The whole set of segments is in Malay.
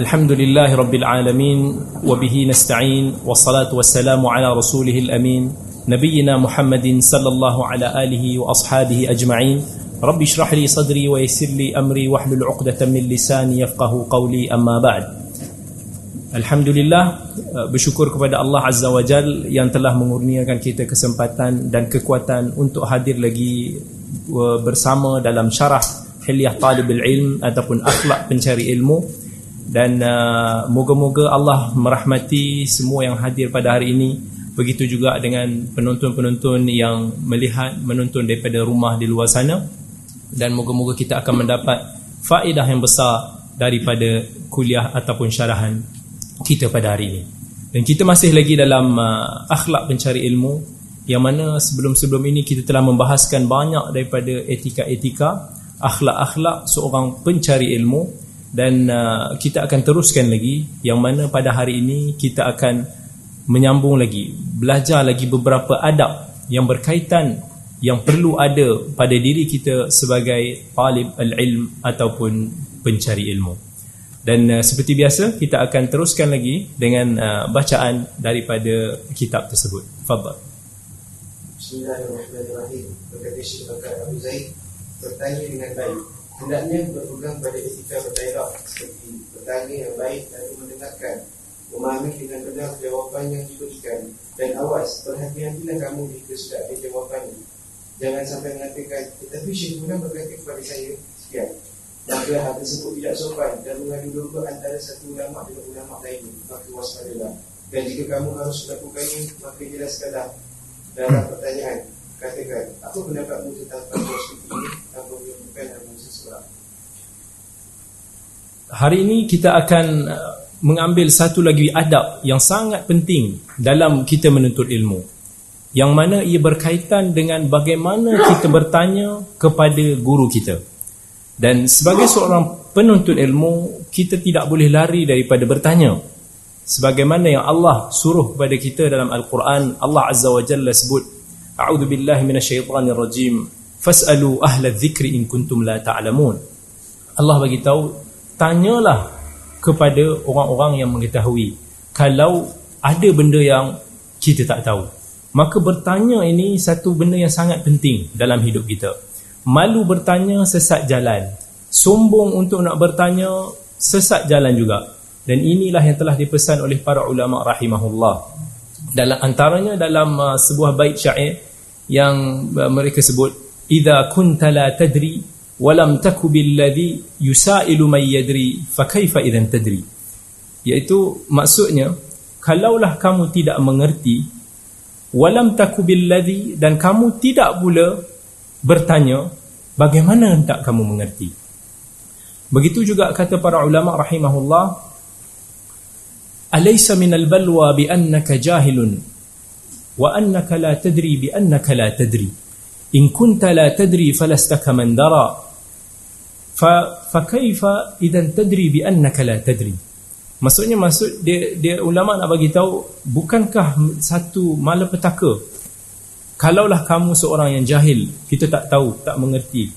الحمد لله رب العالمين وبه نستعين والصلاة والسلام على رسوله الأمين نبينا محمد صلى الله على آله وأصحابه أجمعين رب اشرح لي صدري ويسر لي أمري واحلل عقدة من لساني يفقه قولي أما بعد Alhamdulillah bersyukur kepada Allah Azza wa Jal yang telah mengurniakan kita kesempatan dan kekuatan untuk hadir lagi bersama dalam syarah Hilyah Talibul Ilm ataupun akhlak pencari ilmu dan uh, moga-moga Allah merahmati semua yang hadir pada hari ini begitu juga dengan penonton-penonton yang melihat menonton daripada rumah di luar sana dan moga-moga kita akan mendapat faedah yang besar daripada kuliah ataupun syarahan kita pada hari ini. Dan kita masih lagi dalam uh, akhlak pencari ilmu yang mana sebelum-sebelum ini kita telah membahaskan banyak daripada etika-etika akhlak-akhlak seorang pencari ilmu dan uh, kita akan teruskan lagi yang mana pada hari ini kita akan menyambung lagi belajar lagi beberapa adab yang berkaitan yang perlu ada pada diri kita sebagai talib al-ilm ataupun pencari ilmu. Dan uh, seperti biasa kita akan teruskan lagi dengan uh, bacaan daripada kitab tersebut. Fadhal. Bismillahirrahmanirrahim. Berkata Syekh Abu Zaid bertanya dengan baik. Hendaknya berpegang pada etika berdialog seperti bertanya yang baik lalu mendengarkan memahami dengan benar jawapan yang diberikan dan awas berhati-hatilah kamu jika sudah ada jawapannya. Jangan sampai mengatakan tetapi Syekh Guna berkata kepada saya sekian. Maka hal tersebut tidak sopan dan mengadu domba antara satu ulama dengan ulama lain. Maka waspadalah dan jika kamu harus melakukannya maka jelaskanlah dalam pertanyaan. Katakan apa pendapatmu tentang seperti ini? Tanpa menyebutkan seseorang hari ini kita akan uh, mengambil satu lagi adab yang sangat penting dalam kita menuntut ilmu. Yang mana ia berkaitan dengan bagaimana kita bertanya kepada guru kita. Dan sebagai seorang penuntut ilmu Kita tidak boleh lari daripada bertanya. Sebagaimana yang Allah suruh kepada kita dalam Al-Quran Allah Azza wa Jalla sebut A'udhu billahi minasyaitanir rajim Fas'alu ahla dhikri in kuntum la ta'lamun. Allah bagi tahu Tanyalah kepada orang-orang yang mengetahui. Kalau ada benda yang kita tak tahu Maka bertanya ini satu benda yang sangat penting dalam hidup kita. Malu bertanya sesat jalan. Sombong untuk nak bertanya Sesat jalan juga. Dan inilah yang telah dipesan oleh para ulama rahimahullah. Dalam Antaranya dalam uh, sebuah bait syair Yang uh, mereka sebut Iza kunta la tadri Walam taku billadhi Yusailu may yadri Fakaifa idhan tadri? Iaitu maksudnya Kalaulah kamu tidak mengerti Walam taku billadhi Dan kamu tidak pula bertanya bagaimana hendak kamu mengerti? Begitu juga kata para ulama rahimahullah alaysa minal balwa bi annaka jahilun wa annaka la tadri bi annaka la tadri tadri falasta kaman dara fa fa kaifa idan tadri bi annaka la tadri maksudnya maksud dia dia ulama nak bagi tahu bukankah satu malapetaka Kalaulah kamu seorang yang jahil, kita tak tahu, tak mengerti.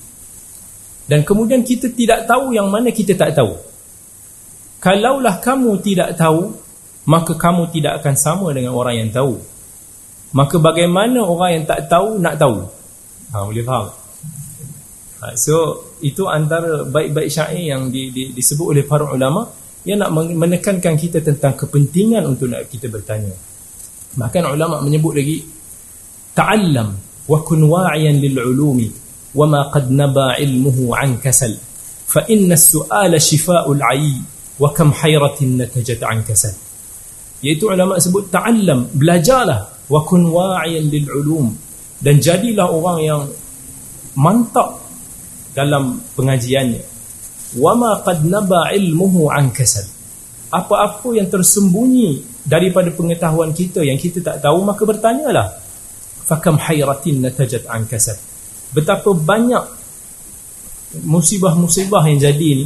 Dan kemudian kita tidak tahu yang mana kita tak tahu. Kalaulah kamu tidak tahu, maka kamu tidak akan sama dengan orang yang tahu. Maka bagaimana orang yang tak tahu nak tahu? ha, Boleh faham? Ha, So itu antara baik-baik syair yang di, di, disebut oleh para ulama Yang nak menekankan kita tentang kepentingan untuk nak kita bertanya. Bahkan ulama menyebut lagi Ta'allam wa kun wa'iyan lil'ulumi Wa ma qad naba ilmuhu an kasal. Fa inna su'ala shifa'ul a'i Wa kam hayratin natajat an kasal. Iaitu ulama sebut ta'allam, belajarlah wa kun wa'iyan lil ulum dan jadilah orang yang mantap dalam pengajiannya. Wa ma qad naba ilmuhu an kasal. Apa-apa yang tersembunyi daripada pengetahuan kita yang kita tak tahu maka bertanyalah fakam hayratin natajat an kasab betapa banyak musibah-musibah yang jadi ni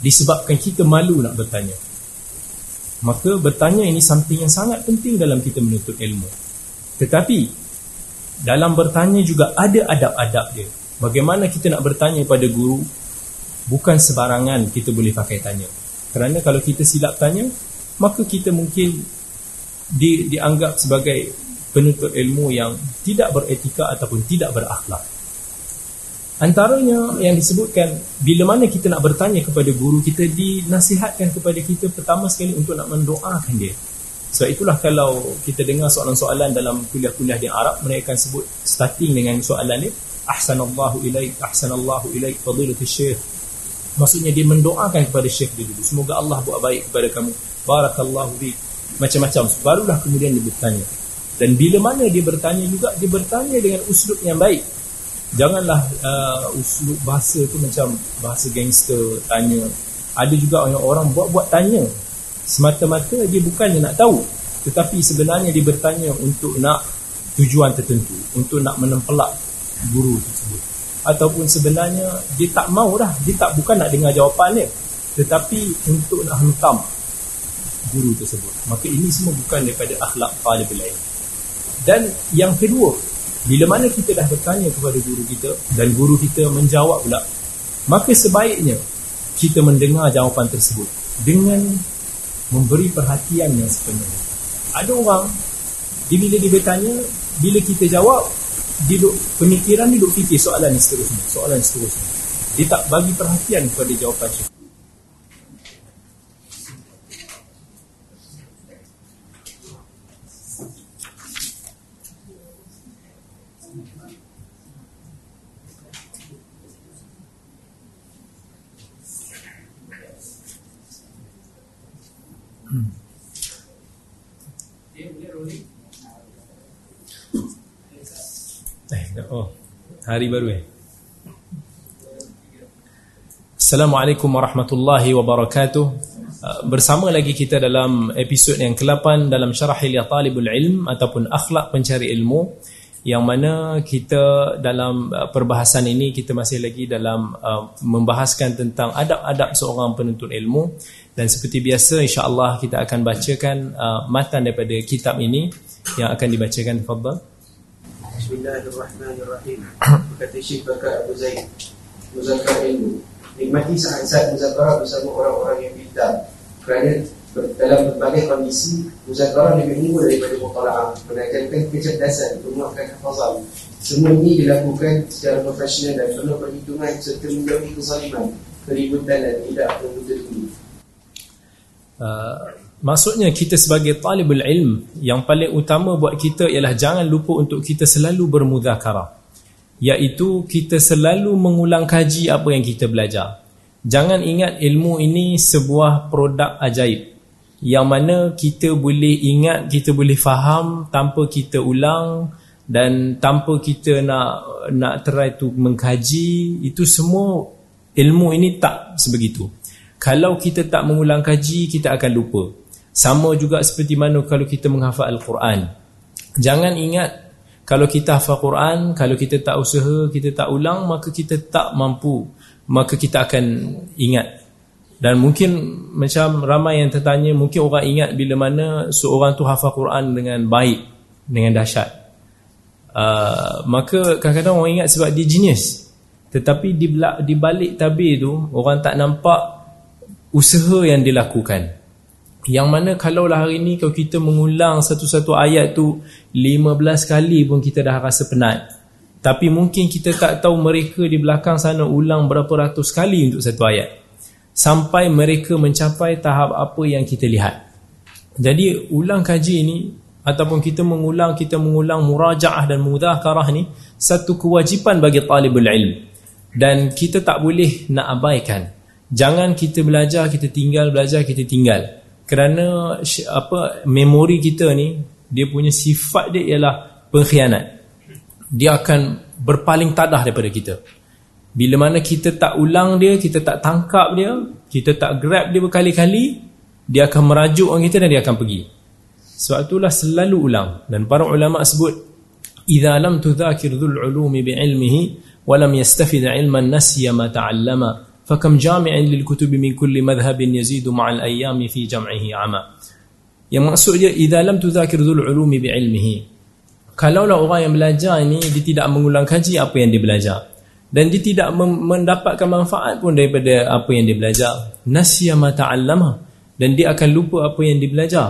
disebabkan kita malu nak bertanya. Maka bertanya ini something yang sangat penting dalam kita menuntut ilmu. Tetapi dalam bertanya juga ada adab-adab dia. Bagaimana kita nak bertanya pada guru? Bukan sebarangan kita boleh pakai tanya. Kerana kalau kita silap tanya maka kita mungkin di, dianggap sebagai penuntut ilmu yang tidak beretika ataupun tidak berakhlak. Antaranya yang disebutkan bila mana kita nak bertanya kepada guru kita dinasihatkan kepada kita pertama sekali untuk nak mendoakan dia. Sebab itulah kalau kita dengar soalan-soalan dalam kuliah-kuliah di Arab mereka akan sebut starting dengan soalan ni ahsanallahu ilaik ahsanallahu ilaik fadilatul syekh. Maksudnya dia mendoakan kepada syekh dia dulu. Semoga Allah buat baik kepada kamu. Barakallahu fi macam-macam. Barulah kemudian dia bertanya. Dan bila mana dia bertanya juga dia bertanya dengan uslub yang baik janganlah uh, uslub bahasa tu macam bahasa gangster tanya ada juga orang-orang buat-buat tanya semata-mata dia bukannya nak tahu. Tetapi sebenarnya dia bertanya untuk nak tujuan tertentu. Untuk nak menempelak guru tersebut. Ataupun sebenarnya dia tak mau dah. Dia tak bukan nak dengar jawapan dia. Tetapi untuk nak hentam guru tersebut. Maka ini semua bukan daripada akhlak talibul ilm. Dan yang kedua bila mana kita dah bertanya kepada guru kita dan guru kita menjawab pula, maka sebaiknya kita mendengar jawapan tersebut dengan memberi perhatian yang sepenuhnya. Ada orang bila dia bertanya, bila kita jawab, dia duk, pemikiran dia duk fikir soalan seterusnya, soalan seterusnya. Dia tak bagi perhatian kepada jawapan syekh. Hari baru eh? Assalamualaikum warahmatullahi wabarakatuh. Uh, Bersama lagi kita dalam episod yang ke-8 dalam syarah Hilya Talibul Ilm ataupun akhlak pencari ilmu yang mana kita dalam uh, perbahasan ini kita masih lagi dalam uh, membahaskan tentang adab-adab seorang penuntut ilmu. Dan seperti biasa insya-Allah kita akan bacakan uh, matan daripada kitab ini yang akan dibacakan tafadhal Bismillahirrahmanirrahim. Kata Syekh Bakar Abu Zaid Muzakkar ilmu Nikmati saat-saat muzakarah bersama orang-orang yang pintar. Kerana dalam berbagai kondisi Muzakarah lebih unggul daripada mutala'ah Menaikkan kecerdasan, menguatkan hafazan Semua ini dilakukan secara profesional dan penuh perhitungan Serta menjauhi kesaliman, keributan dan tidak menutupi uh, Maksudnya kita sebagai talibul ilm yang paling utama buat kita ialah jangan lupa untuk kita selalu bermudzakarah. Iaitu kita selalu mengulang kaji apa yang kita belajar. Jangan ingat ilmu ini sebuah produk ajaib. Yang mana kita boleh ingat, kita boleh faham tanpa kita ulang dan tanpa kita nak nak try tu mengkaji, itu semua ilmu ini tak sebegitu. Kalau kita tak mengulang kaji, kita akan lupa. Sama juga seperti mana kalau kita menghafal Al-Quran. Jangan ingat kalau kita hafal Quran, kalau kita tak usaha, kita tak ulang, maka kita tak mampu. Maka kita akan ingat. Dan mungkin macam ramai yang tertanya, mungkin orang ingat bila mana seorang tu hafal Quran dengan baik, dengan dahsyat. Uh, maka kadang-kadang orang ingat sebab dia genius. Tetapi di balik tabir tu, orang tak nampak usaha yang dilakukan. Yang mana kalaulah hari ini kalau kita mengulang satu-satu ayat tu 15 kali pun kita dah rasa penat. Tapi mungkin kita tak tahu mereka di belakang sana ulang berapa ratus kali untuk satu ayat. Sampai mereka mencapai tahap apa yang kita lihat. Jadi ulang kaji ini ataupun kita mengulang kita mengulang murajaah dan mudhakarah ni satu kewajipan bagi talibul ilm. Dan kita tak boleh nak abaikan. Jangan kita belajar, kita tinggal, belajar, kita tinggal kerana apa memori kita ni dia punya sifat dia ialah pengkhianat. Dia akan berpaling tadah daripada kita. Bila mana kita tak ulang dia kita tak tangkap dia kita tak grab dia berkali-kali dia akan merajuk orang kita dan dia akan pergi. Sebab itulah selalu ulang. Dan para ulama sebut idza lam tudhakir dhul ulumi bi ilmihi wa lam yastafid ilman nasiya ma ta'allama فكم جامع للكتب من كل مذهب يزيد مع الأيام في جمعه عما yang maksudnya idza lam tudhakir dhul ulumi bi'ilmihi kalaulah orang yang belajar ini dia tidak mengulang kaji apa yang dia belajar dan dia tidak mendapatkan manfaat pun daripada apa yang dia belajar nasiya ma ta'allama dan dia akan lupa apa yang dia belajar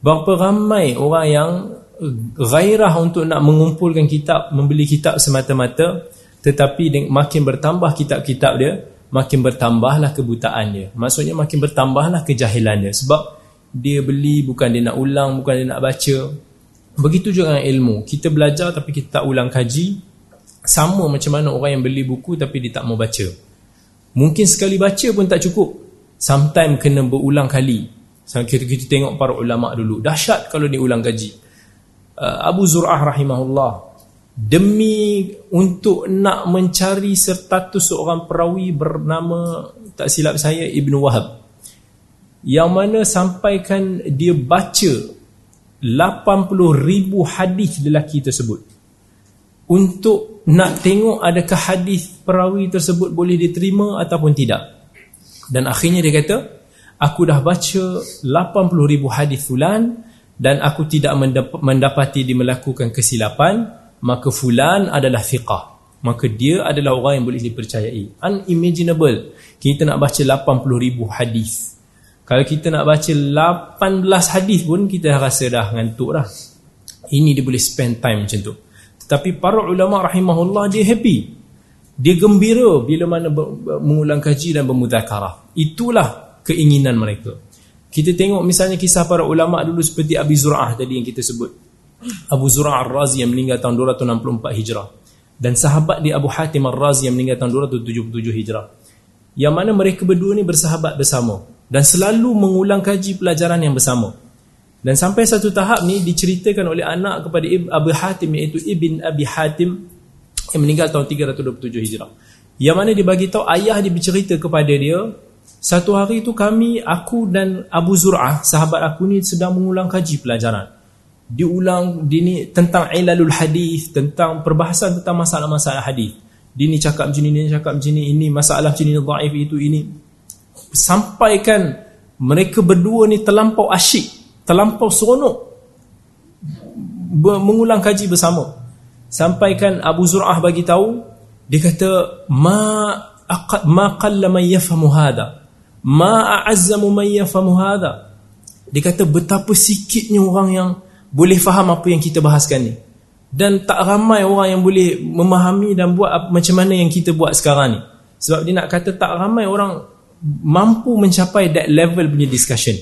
berapa ramai orang yang gairah untuk nak mengumpulkan kitab membeli kitab semata-mata tetapi makin bertambah kitab-kitab dia makin bertambahlah kebutaan dia maksudnya makin bertambahlah kejahilan dia sebab dia beli bukan dia nak ulang bukan dia nak baca. Begitu juga dengan ilmu. Kita belajar tapi kita tak ulang kaji sama macam mana orang yang beli buku tapi dia tak mau baca. Mungkin sekali baca pun tak cukup. Sometimes kena berulang kali. Kita, kita tengok para ulama dulu. Dahsyat kalau dia ulang kaji. Uh, Abu Zur'ah rahimahullah demi untuk nak mencari sertatus seorang perawi bernama tak silap saya Ibn Wahab yang mana sampaikan dia baca 80 ribu hadis lelaki tersebut untuk nak tengok adakah hadis perawi tersebut boleh diterima ataupun tidak. Dan akhirnya dia kata, aku dah baca 80 ribu hadis fulan dan aku tidak mendapati dia melakukan kesilapan, maka fulan adalah fiqah. Maka dia adalah orang yang boleh dipercayai. Unimaginable. Kita nak baca 80 ribu hadis. Kalau kita nak baca 18 hadis pun, kita rasa dah ngantuk dah. Ini dia boleh spend time macam tu. Tapi para ulama rahimahullah dia happy. Dia gembira bila mana mengulang kaji dan bermudzakarah. Itulah keinginan mereka. Kita tengok misalnya kisah para ulama dulu seperti Abi Zur'ah tadi yang kita sebut. Abu Zur'ah Ar-Razi yang meninggal tahun 264 Hijrah. Dan sahabat dia Abu Hatim Ar-Razi yang meninggal tahun 277 Hijrah. Yang mana mereka berdua ni bersahabat bersama. Dan selalu mengulang kaji pelajaran yang bersama. Dan sampai satu tahap ni diceritakan oleh anak kepada Abu Hatim iaitu Ibn Abi Hatim yang meninggal tahun 327 Hijrah. Yang mana dia tahu ayah dia bercerita kepada dia, satu hari itu kami aku dan Abu Zur'ah sahabat aku ni sedang mengulang kaji pelajaran. Diulang dini tentang ilalul hadis, tentang perbahasan tentang masalah-masalah hadis. Dini cakap macam ni, ini cakap macam ni, ini masalah macam ni dhaif itu ini. Sampaikan mereka berdua ni terlampau asyik terlampau seronok mengulang kaji bersama sampaikan Abu Zur'ah bagi tahu dia kata ma aqad ma qalla man yafhamu hadha ma a'azzamu man yafhamu hadha dia kata betapa sikitnya orang yang boleh faham apa yang kita bahaskan ni dan tak ramai orang yang boleh memahami dan buat macam mana yang kita buat sekarang ni sebab dia nak kata tak ramai orang mampu mencapai that level punya discussion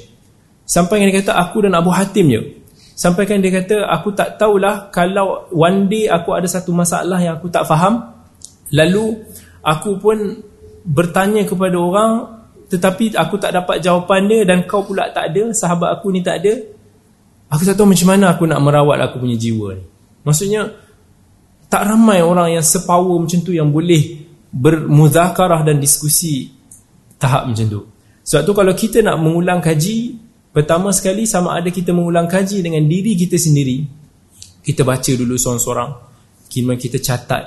Sampai dia kata aku dan Abu Hatim je. Sampai kan dia kata aku tak tahulah kalau one day aku ada satu masalah yang aku tak faham. Lalu aku pun bertanya kepada orang tetapi aku tak dapat jawapan dia dan kau pula tak ada, sahabat aku ni tak ada. Aku tak tahu macam mana aku nak merawat aku punya jiwa ni. Maksudnya tak ramai orang yang sepower macam tu yang boleh bermuzakarah dan diskusi tahap macam tu. Sebab tu kalau kita nak mengulang kaji Pertama sekali sama ada kita mengulang kaji dengan diri kita sendiri. Kita baca dulu seorang-seorang. Kemudian kita catat.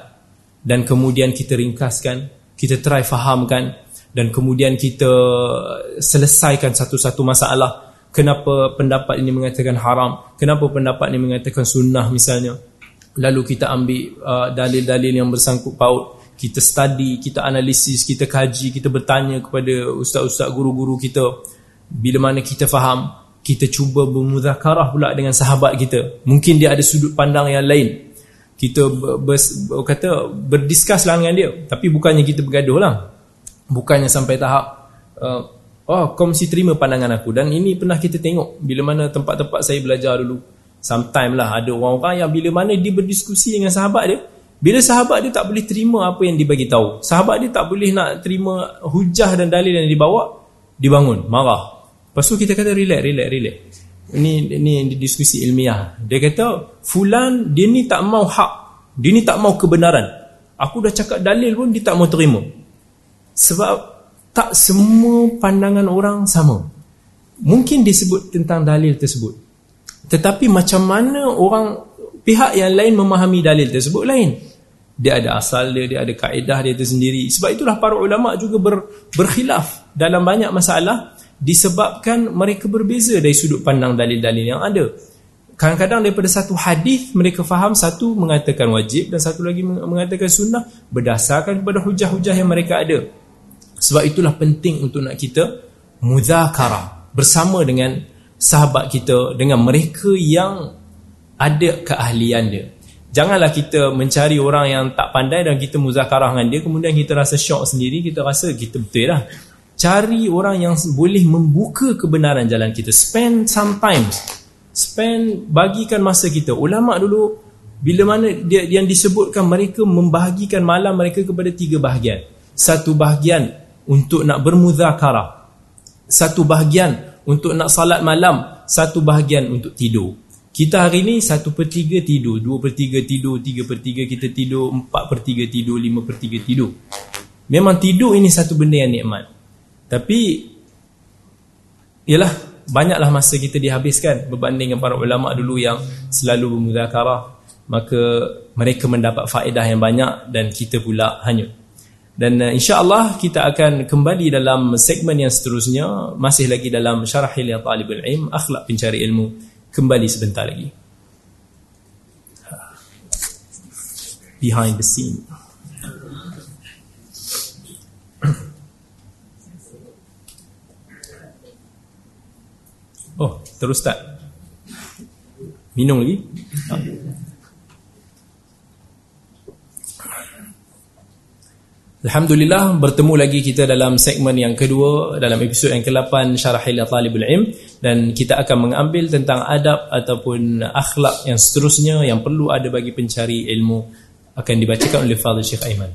Dan kemudian kita ringkaskan. Kita try fahamkan. Dan kemudian kita selesaikan satu-satu masalah. Kenapa pendapat ini mengatakan haram. Kenapa pendapat ini mengatakan sunnah misalnya. Lalu kita ambil uh, dalil-dalil yang bersangkut paut. Kita study, kita analisis, kita kaji, kita bertanya kepada ustaz-ustaz guru-guru kita bila mana kita faham kita cuba bermuzakarah pula dengan sahabat kita mungkin dia ada sudut pandang yang lain kita ber, ber, kata berdiskus lah dengan dia tapi bukannya kita bergaduh lah bukannya sampai tahap uh, oh mesti terima pandangan aku dan ini pernah kita tengok bila mana tempat-tempat saya belajar dulu sometime lah ada orang-orang yang bila mana dia berdiskusi dengan sahabat dia bila sahabat dia tak boleh terima apa yang dibagi tahu sahabat dia tak boleh nak terima hujah dan dalil yang dibawa dibangun marah Lepas tu kita kata relax, relax, relax. Ini ini diskusi ilmiah. Dia kata fulan dia ni tak mau hak. Dia ni tak mau kebenaran. Aku dah cakap dalil pun dia tak mau terima. Sebab tak semua pandangan orang sama. Mungkin disebut tentang dalil tersebut. Tetapi macam mana orang pihak yang lain memahami dalil tersebut lain. Dia ada asal dia, dia ada kaedah dia tersendiri. Sebab itulah para ulama juga ber, berkhilaf dalam banyak masalah disebabkan mereka berbeza dari sudut pandang dalil-dalil yang ada Kadang-kadang daripada satu hadis mereka faham satu mengatakan wajib dan satu lagi mengatakan sunnah berdasarkan kepada hujah-hujah yang mereka ada. Sebab itulah penting untuk nak kita muzakarah bersama dengan sahabat kita dengan mereka yang ada keahlian dia. Janganlah kita mencari orang yang tak pandai dan kita muzakarah dengan dia kemudian kita rasa syok sendiri, kita rasa kita betul lah. Cari orang yang boleh membuka kebenaran jalan kita. Spend some time. Spend, bagikan masa kita. Ulama dulu, bila mana dia yang disebutkan mereka membahagikan malam mereka kepada tiga bahagian. Satu bahagian untuk nak bermuzakarah. Satu bahagian untuk nak salat malam. Satu bahagian untuk tidur. Kita hari ni satu per tiga tidur, dua per tiga tidur, tiga per tiga kita tidur, empat per tiga tidur, lima per tiga tidur. Memang tidur ini satu benda yang nikmat. Tapi, ialah banyaklah masa kita dihabiskan berbanding dengan para ulama dulu yang selalu bermuzakarah. Maka mereka mendapat faedah yang banyak dan kita pula hanyut. Dan uh, insya-Allah kita akan kembali dalam segmen yang seterusnya. Masih lagi dalam syarah hilal talibul ilm akhlak pencari ilmu. Kembali sebentar lagi. Behind the scene. Oh terus tak minum lagi Alhamdulillah bertemu lagi kita dalam segmen yang kedua dalam episod yang ke-8 Syarah Hilal Talibul Ilm dan kita akan mengambil tentang adab ataupun akhlak yang seterusnya yang perlu ada bagi pencari ilmu akan dibacakan oleh Fadil Syekh Aiman.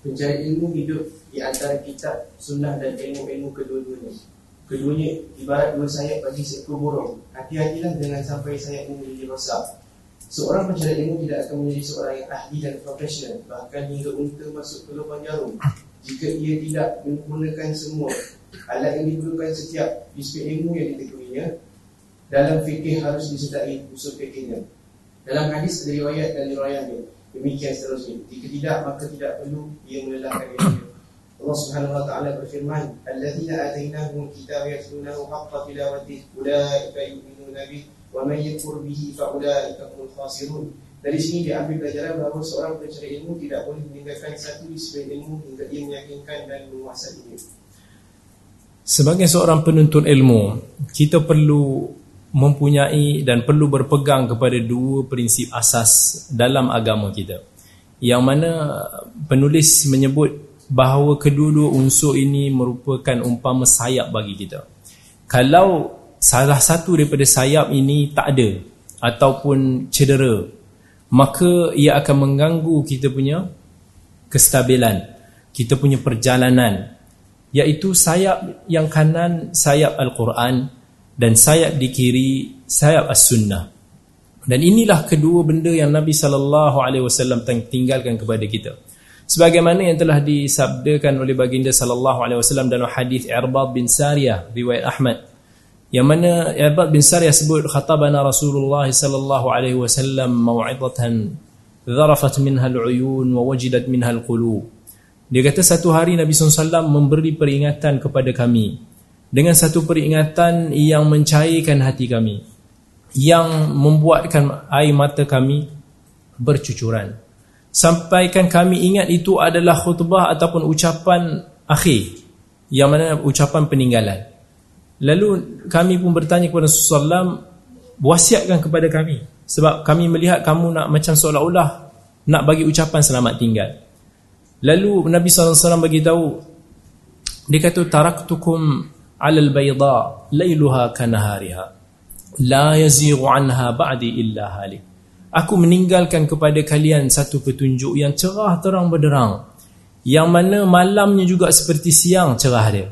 Pencari ilmu hidup di antara kitab, sunnah dan ilmu-ilmu kedua-duanya. Keduanya ibarat dua sayap bagi seekor burung. Hati-hatilah dengan sampai sayap ini rosak. Seorang pencari ilmu tidak akan menjadi seorang yang ahli dan profesional Bahkan hingga unta masuk ke lubang jarum. Jika ia tidak menggunakan semua Alat yang diperlukan setiap disiplin ilmu yang ditekuninya Dalam fikih harus disertai usul fikihnya. Dalam hadis ada riwayat dan riwayatnya. Demikian seterusnya. Jika tidak maka tidak perlu ia melelahkan ilmu Allah Subhanahu wa taala berfirman alladzina atainahum kitaba yatlunahu haqqa tilawatihi ulaika yu'minuna bihi wa man yakfur bihi fa ulaika humul khasirun dari sini diambil pelajaran bahawa seorang pencari ilmu tidak boleh meninggalkan satu disiplin ilmu hingga ia meyakinkan dan menguasainya. Sebagai seorang penuntut ilmu, kita perlu mempunyai dan perlu berpegang kepada dua prinsip asas dalam agama kita. Yang mana penulis menyebut bahawa kedua-dua unsur ini merupakan umpama sayap bagi kita. Kalau salah satu daripada sayap ini tak ada ataupun cedera maka ia akan mengganggu kita punya kestabilan kita punya perjalanan iaitu sayap yang kanan sayap al-Quran dan sayap di kiri sayap as-sunnah. Dan inilah kedua benda yang Nabi sallallahu alaihi wasallam tinggalkan kepada kita. Sebagaimana yang telah disabdakan oleh baginda sallallahu alaihi wasallam dalam hadis Irbad bin Sariyah riwayat Ahmad yang mana Ibad bin Sariyah sebut khatabana Rasulullah sallallahu alaihi wasallam mau'izatan dharafat minha al-uyun wa wajidat minha al-qulub dia kata satu hari Nabi SAW memberi peringatan kepada kami. Dengan satu peringatan yang mencairkan hati kami. Yang membuatkan air mata kami bercucuran. Sampaikan kami ingat itu adalah khutbah ataupun ucapan akhir. Yang mana ucapan peninggalan Lalu kami pun bertanya kepada Rasulullah Wasiatkan kepada kami Sebab kami melihat kamu nak macam seolah-olah Nak bagi ucapan selamat tinggal. Lalu Nabi SAW bagi tahu Dia kata Taraktukum alal bayda Layluha kanahariha La yaziru anha ba'di illa halik. Aku meninggalkan kepada kalian satu petunjuk yang cerah terang berderang Yang mana malamnya juga seperti siang cerah dia.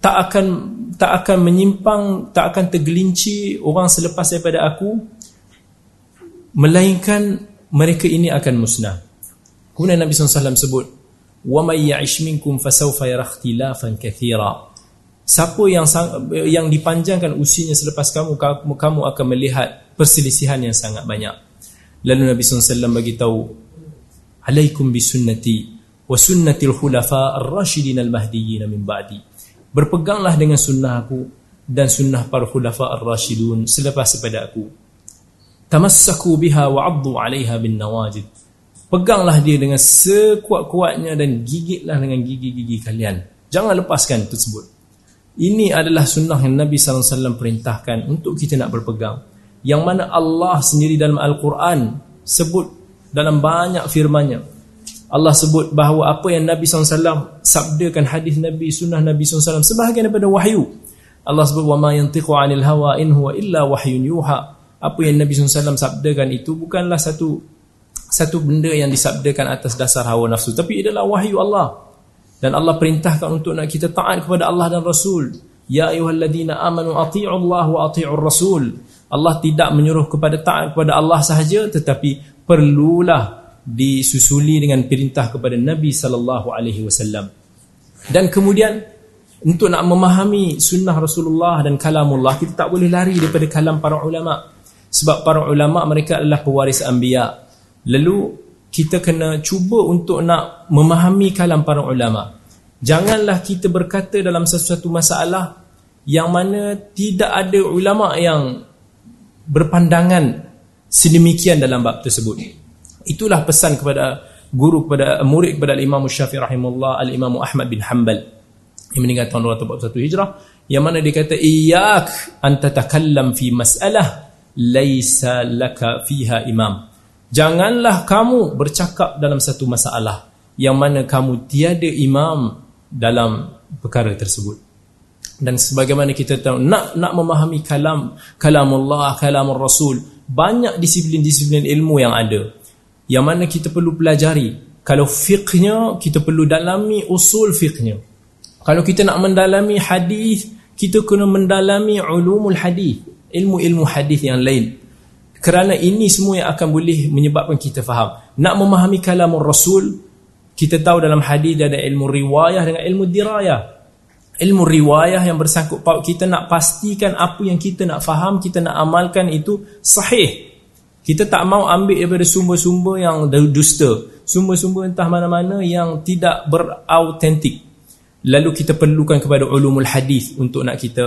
Tak akan tak akan menyimpang tak akan tergelinci orang selepas daripada aku melainkan mereka ini akan musnah. Kemudian Nabi SAW sebut wa may ya'ish minkum fasawfa yara ikhtilafan kathira. Siapa yang yang dipanjangkan usianya selepas kamu kamu akan melihat perselisihan yang sangat banyak. Lalu Nabi SAW bagi tahu alaikum bisunnati wa sunnatil khulafa ar-rashidin al-mahdiyyin min ba'di Berpeganglah dengan sunnah aku dan sunnah para khulafa ar-rashidun selepas daripada aku. tamassaku biha wa'addu 'alayha bin nawajid. Peganglah dia dengan sekuat-kuatnya dan gigitlah dengan gigi-gigi kalian. Jangan lepaskan tersebut. Ini adalah sunnah yang Nabi sallallahu alaihi wasallam perintahkan untuk kita nak berpegang. Yang mana Allah sendiri dalam Al-Quran sebut dalam banyak firman-Nya Allah sebut bahawa apa yang Nabi SAW sabdakan hadis Nabi sunnah Nabi SAW sebahagian daripada wahyu. Allah sebut wa ma yantiqu anil hawa in huwa illa wahyun yuha. Apa yang Nabi SAW sabdakan itu bukanlah satu satu benda yang disabdakan atas dasar hawa nafsu tapi adalah wahyu Allah. Dan Allah perintahkan untuk nak kita taat kepada Allah dan Rasul. Ya ayyuhalladzina amanu atiiullaha wa atiiur rasul. Allah tidak menyuruh kepada taat kepada Allah sahaja tetapi perlulah disusuli dengan perintah kepada Nabi sallallahu alaihi wasallam. Dan kemudian untuk nak memahami sunnah Rasulullah dan kalamullah kita tak boleh lari daripada kalam para ulama. Sebab para ulama mereka adalah pewaris anbiya. Lalu kita kena cuba untuk nak memahami kalam para ulama. Janganlah kita berkata dalam sesuatu masalah yang mana tidak ada ulama yang berpandangan sedemikian dalam bab tersebut. Itulah pesan kepada guru kepada murid kepada Imam Syafi'i rahimahullah Al-Imam Ahmad bin Hanbal. Yang meninggal tahun 241 Hijrah. Yang mana dia kata iyyak an tatakallam fi mas'alah laisa laka fiha imam. Janganlah kamu bercakap dalam satu masalah yang mana kamu tiada imam dalam perkara tersebut. Dan sebagaimana kita tahu nak nak memahami kalam kalamullah kalamur rasul banyak disiplin-disiplin ilmu yang ada yang mana kita perlu pelajari kalau fiqhnya kita perlu dalami usul fiqhnya. Kalau kita nak mendalami hadis kita kena mendalami ulumul hadis ilmu-ilmu hadis yang lain. Kerana ini semua yang akan boleh menyebabkan kita faham. Nak memahami kalamur rasul kita tahu dalam hadis ada ilmu riwayah dengan ilmu dirayah. Ilmu riwayah yang bersangkut paut kita nak pastikan apa yang kita nak faham kita nak amalkan itu sahih kita tak mau ambil daripada sumber-sumber yang dusta. Sumber-sumber entah mana-mana yang tidak berautentik. Lalu kita perlukan kepada ulumul hadis untuk nak kita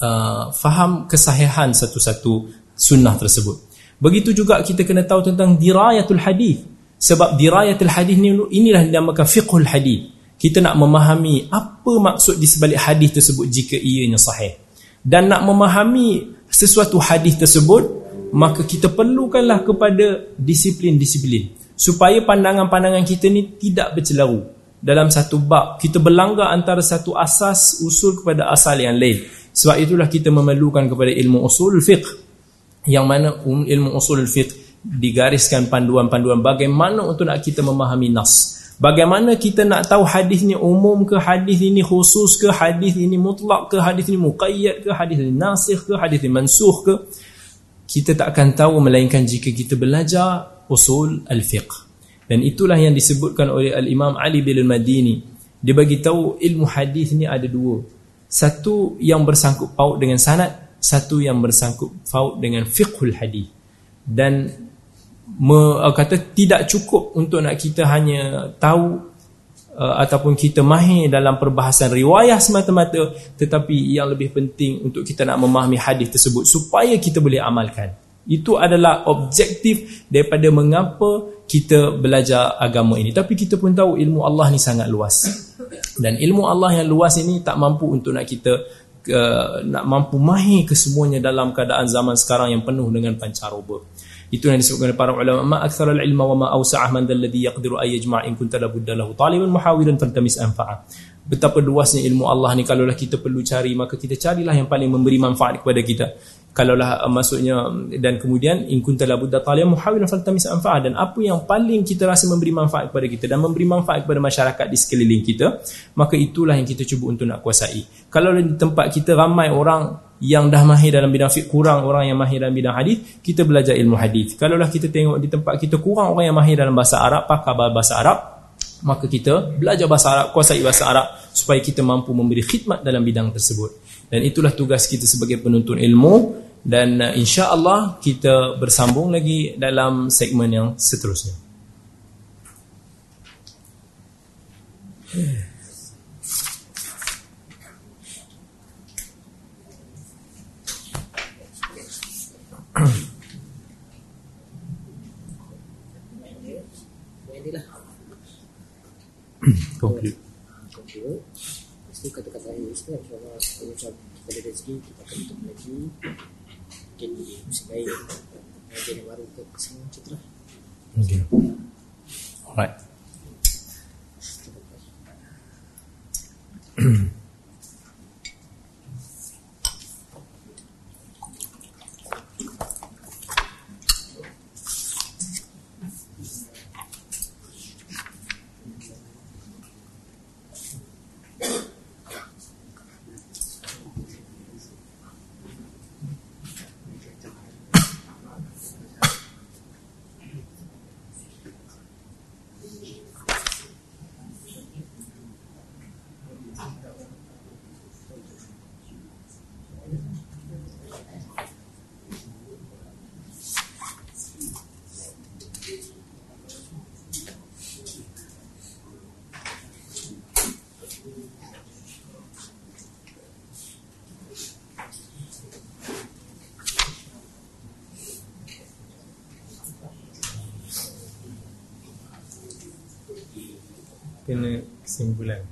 uh, faham kesahihan satu-satu sunnah tersebut. Begitu juga kita kena tahu tentang dirayatul hadis. Sebab dirayatul hadis ni inilah dinamakan fiqhul hadis. Kita nak memahami apa maksud di sebalik hadis tersebut jika ianya sahih. Dan nak memahami sesuatu hadis tersebut maka kita perlukanlah kepada disiplin-disiplin. Supaya pandangan-pandangan kita ni tidak bercelaru. Dalam satu bab kita berlanggar antara satu asas usul kepada asal yang lain. Sebab itulah kita memerlukan kepada ilmu usul fiqh. Yang mana um, ilmu usul fiqh digariskan panduan-panduan bagaimana untuk nak kita memahami nas. Bagaimana kita nak tahu hadis ni umum ke hadis ini khusus ke hadis ini mutlak ke hadis ini muqayyad ke hadis ini nasikh ke hadis ini mansuh ke kita tak akan tahu melainkan jika kita belajar usul al-fiqh. Dan itulah yang disebutkan oleh al-Imam Ali bin Al-Madini. Dia bagi tahu ilmu hadis ni ada dua. Satu yang bersangkut paut dengan sanad, satu yang bersangkut paut dengan fiqhul hadis. Dan me, kata tidak cukup untuk nak kita hanya tahu uh, ataupun kita mahir dalam perbahasan riwayah semata-mata tetapi yang lebih penting untuk kita nak memahami hadis tersebut supaya kita boleh amalkan. Itu adalah objektif daripada mengapa kita belajar agama ini. Tapi kita pun tahu ilmu Allah ni sangat luas. Dan ilmu Allah yang luas ini tak mampu untuk nak kita uh, nak mampu mahir kesemuanya dalam keadaan zaman sekarang yang penuh dengan pancaroba itu yang disebutkan para ulama ma aktsara al-ilma wa ma awsa'ah man alladhi yaqdiru ay yajma' in kunta labudda lahu. Taliban muhawilan faltamis anfa'a. Betapa luasnya ilmu Allah ni kalaulah kita perlu cari maka kita carilah yang paling memberi manfaat kepada kita. Kalaulah uh, maksudnya dan kemudian in kunta la budda taliyan muhawilan faltamis anfa'a. Dan apa yang paling kita rasa memberi manfaat kepada kita dan memberi manfaat kepada masyarakat di sekeliling kita maka itulah yang kita cuba untuk nak kuasai. Kalau di tempat kita ramai orang yang dah mahir dalam bidang fiqh kurang orang yang mahir dalam bidang hadis kita belajar ilmu hadis kalaulah kita tengok di tempat kita kurang orang yang mahir dalam bahasa Arab pakar bahasa Arab maka kita belajar bahasa Arab kuasai bahasa Arab supaya kita mampu memberi khidmat dalam bidang tersebut dan itulah tugas kita sebagai penuntut ilmu dan uh, insya-Allah kita bersambung lagi dalam segmen yang seterusnya. Komplit. Lah. Komplit. kata-kata ini sebenarnya insyaAllah kita macam kita ada rezeki, kita akan tutup lagi. Mungkin di musim lain, ada yang baru untuk semua macam itulah. Okay. Alright. Kena kesimpulan.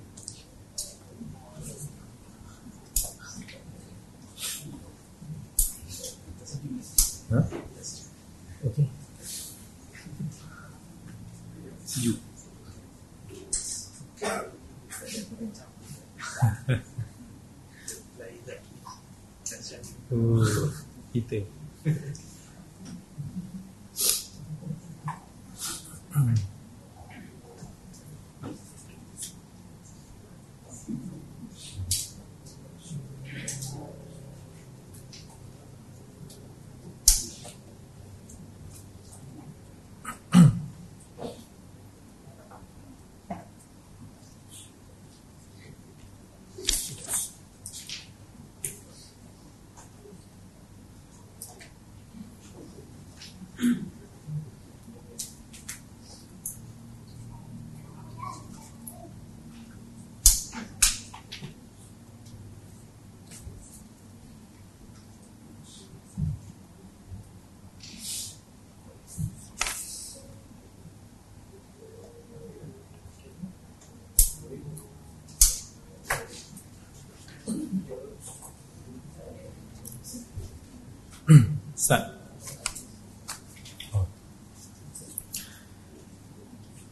Ustaz.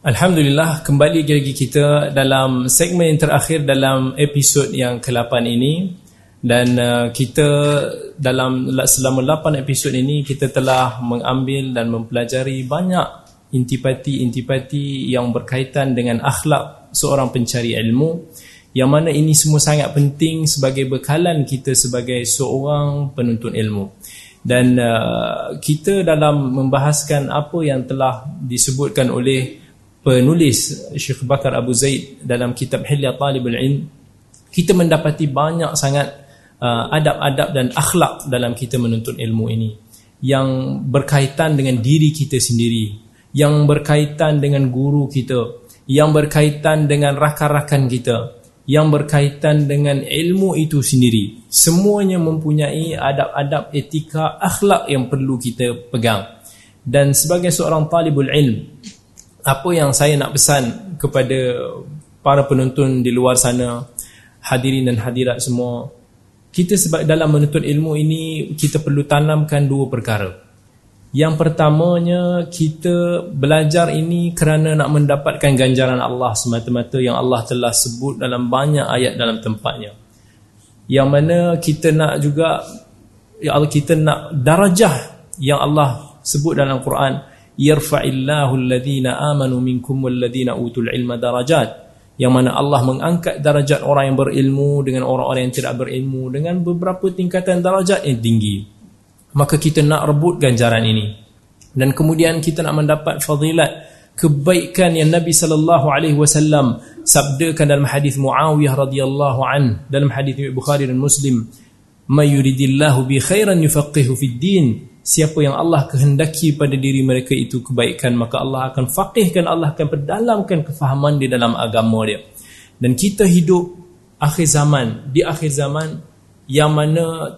Alhamdulillah kembali lagi kita dalam segmen yang terakhir dalam episod yang ke-8 ini. Dan uh, kita dalam selama 8 episod ini kita telah mengambil dan mempelajari banyak intipati-intipati yang berkaitan dengan akhlak seorang pencari ilmu. Yang mana ini semua sangat penting sebagai bekalan kita sebagai seorang penuntut ilmu dan uh, kita dalam membahaskan apa yang telah disebutkan oleh penulis Syekh Bakar Abu Zaid dalam kitab Hilya Talibul Ilm kita mendapati banyak sangat uh, adab-adab dan akhlak dalam kita menuntut ilmu ini yang berkaitan dengan diri kita sendiri yang berkaitan dengan guru kita yang berkaitan dengan rakan-rakan kita yang berkaitan dengan ilmu itu sendiri. Semuanya mempunyai adab-adab etika akhlak yang perlu kita pegang. Dan sebagai seorang talibul ilm apa yang saya nak pesan kepada para penonton di luar sana hadirin dan hadirat semua kita sebab dalam menuntut ilmu ini kita perlu tanamkan dua perkara yang pertamanya kita belajar ini kerana nak mendapatkan ganjaran Allah semata-mata yang Allah telah sebut dalam banyak ayat dalam tempatnya. Yang mana kita nak juga ya kita nak darajah yang Allah sebut dalam Quran yarfa'illahu alladhina amanu minkum walladhina utul ilma darajat yang mana Allah mengangkat darajat orang yang berilmu dengan orang-orang yang tidak berilmu dengan beberapa tingkatan darajat yang tinggi maka kita nak rebut ganjaran ini. Dan kemudian kita nak mendapat fadilat kebaikan yang Nabi sallallahu alaihi wasallam sabdakan dalam hadis Muawiyah radhiyallahu an dalam hadis Bukhari dan Muslim. May yuridillahu bi khairan yufaqihu fid din. Siapa yang Allah kehendaki pada diri mereka itu kebaikan maka Allah akan faqihkan Allah akan perdalamkan kefahaman di dalam agama dia. Dan kita hidup akhir zaman di akhir zaman yang mana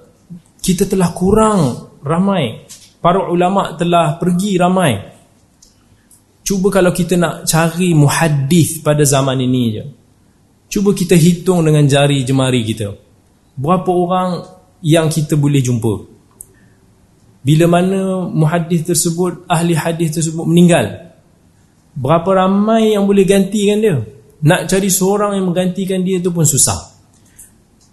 kita telah kurang ramai para ulama telah pergi ramai Cuba kalau kita nak cari muhaddis pada zaman ini je. Cuba kita hitung dengan jari jemari kita. Berapa orang yang kita boleh jumpa. Bila mana muhaddis tersebut, ahli hadis tersebut meninggal. Berapa ramai yang boleh gantikan dia. Nak cari seorang yang menggantikan dia itu pun susah.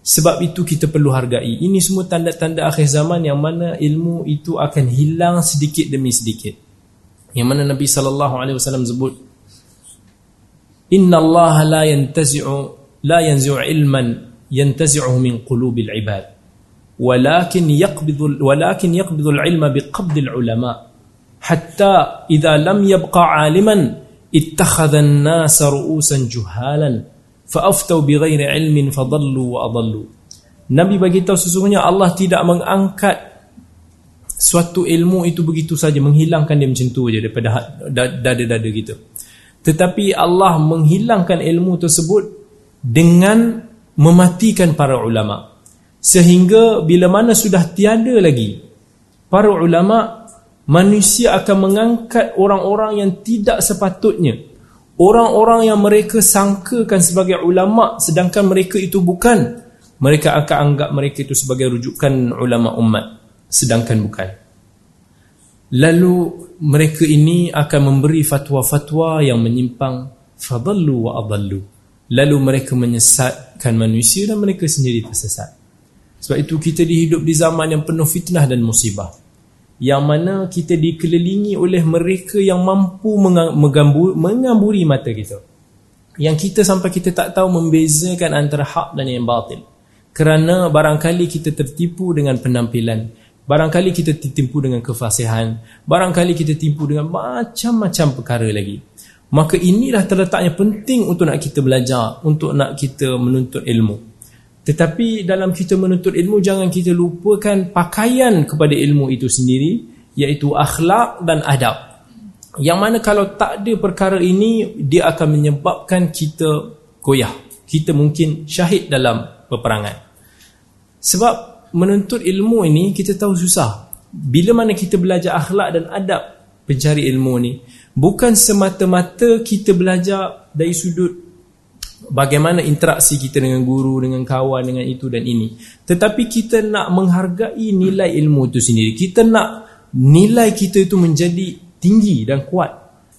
Sebab itu kita perlu hargai. Ini semua tanda-tanda akhir zaman yang mana ilmu itu akan hilang sedikit demi sedikit. Yang mana Nabi sallallahu alaihi wasallam sebut Inna Allah la yantazi'u la yanzi'u ilman yantazi'uhu min qulubil ibad walakin yaqbidu walakin yaqbidu al-ilma biqabd al-ulama hatta idza lam yabqa 'aliman ittakhadha an-nas ru'usan juhalan fa'aftau bighairi ilmin fadallu wa adallu. Nabi bagi tahu sesungguhnya Allah tidak mengangkat suatu ilmu itu begitu saja menghilangkan dia macam tu aja daripada dada-dada kita. Tetapi Allah menghilangkan ilmu tersebut dengan mematikan para ulama. Sehingga bila mana sudah tiada lagi para ulama manusia akan mengangkat orang-orang yang tidak sepatutnya Orang-orang yang mereka sangkakan sebagai ulama sedangkan mereka itu bukan mereka akan anggap mereka itu sebagai rujukan ulama umat sedangkan bukan. Lalu mereka ini akan memberi fatwa-fatwa yang menyimpang fadallu wa adallu. Lalu mereka menyesatkan manusia dan mereka sendiri tersesat. Sebab itu kita dihidup di zaman yang penuh fitnah dan musibah yang mana kita dikelilingi oleh mereka yang mampu mengamburi, mengamburi mata kita. Yang kita sampai kita tak tahu membezakan antara hak dan yang batil. Kerana barangkali kita tertipu dengan penampilan barangkali kita tertipu dengan kefasihan barangkali kita tertipu dengan macam-macam perkara lagi. Maka inilah terletaknya penting untuk nak kita belajar untuk nak kita menuntut ilmu tetapi dalam kita menuntut ilmu jangan kita lupakan pakaian kepada ilmu itu sendiri iaitu akhlak dan adab. Yang mana kalau tak ada perkara ini dia akan menyebabkan kita goyah. Kita mungkin syahid dalam peperangan. Sebab menuntut ilmu ini kita tahu susah. Bila mana kita belajar akhlak dan adab pencari ilmu ni bukan semata-mata kita belajar dari sudut bagaimana interaksi kita dengan guru, dengan kawan, dengan itu dan ini. Tetapi kita nak menghargai nilai ilmu itu sendiri. Kita nak nilai kita itu menjadi tinggi dan kuat.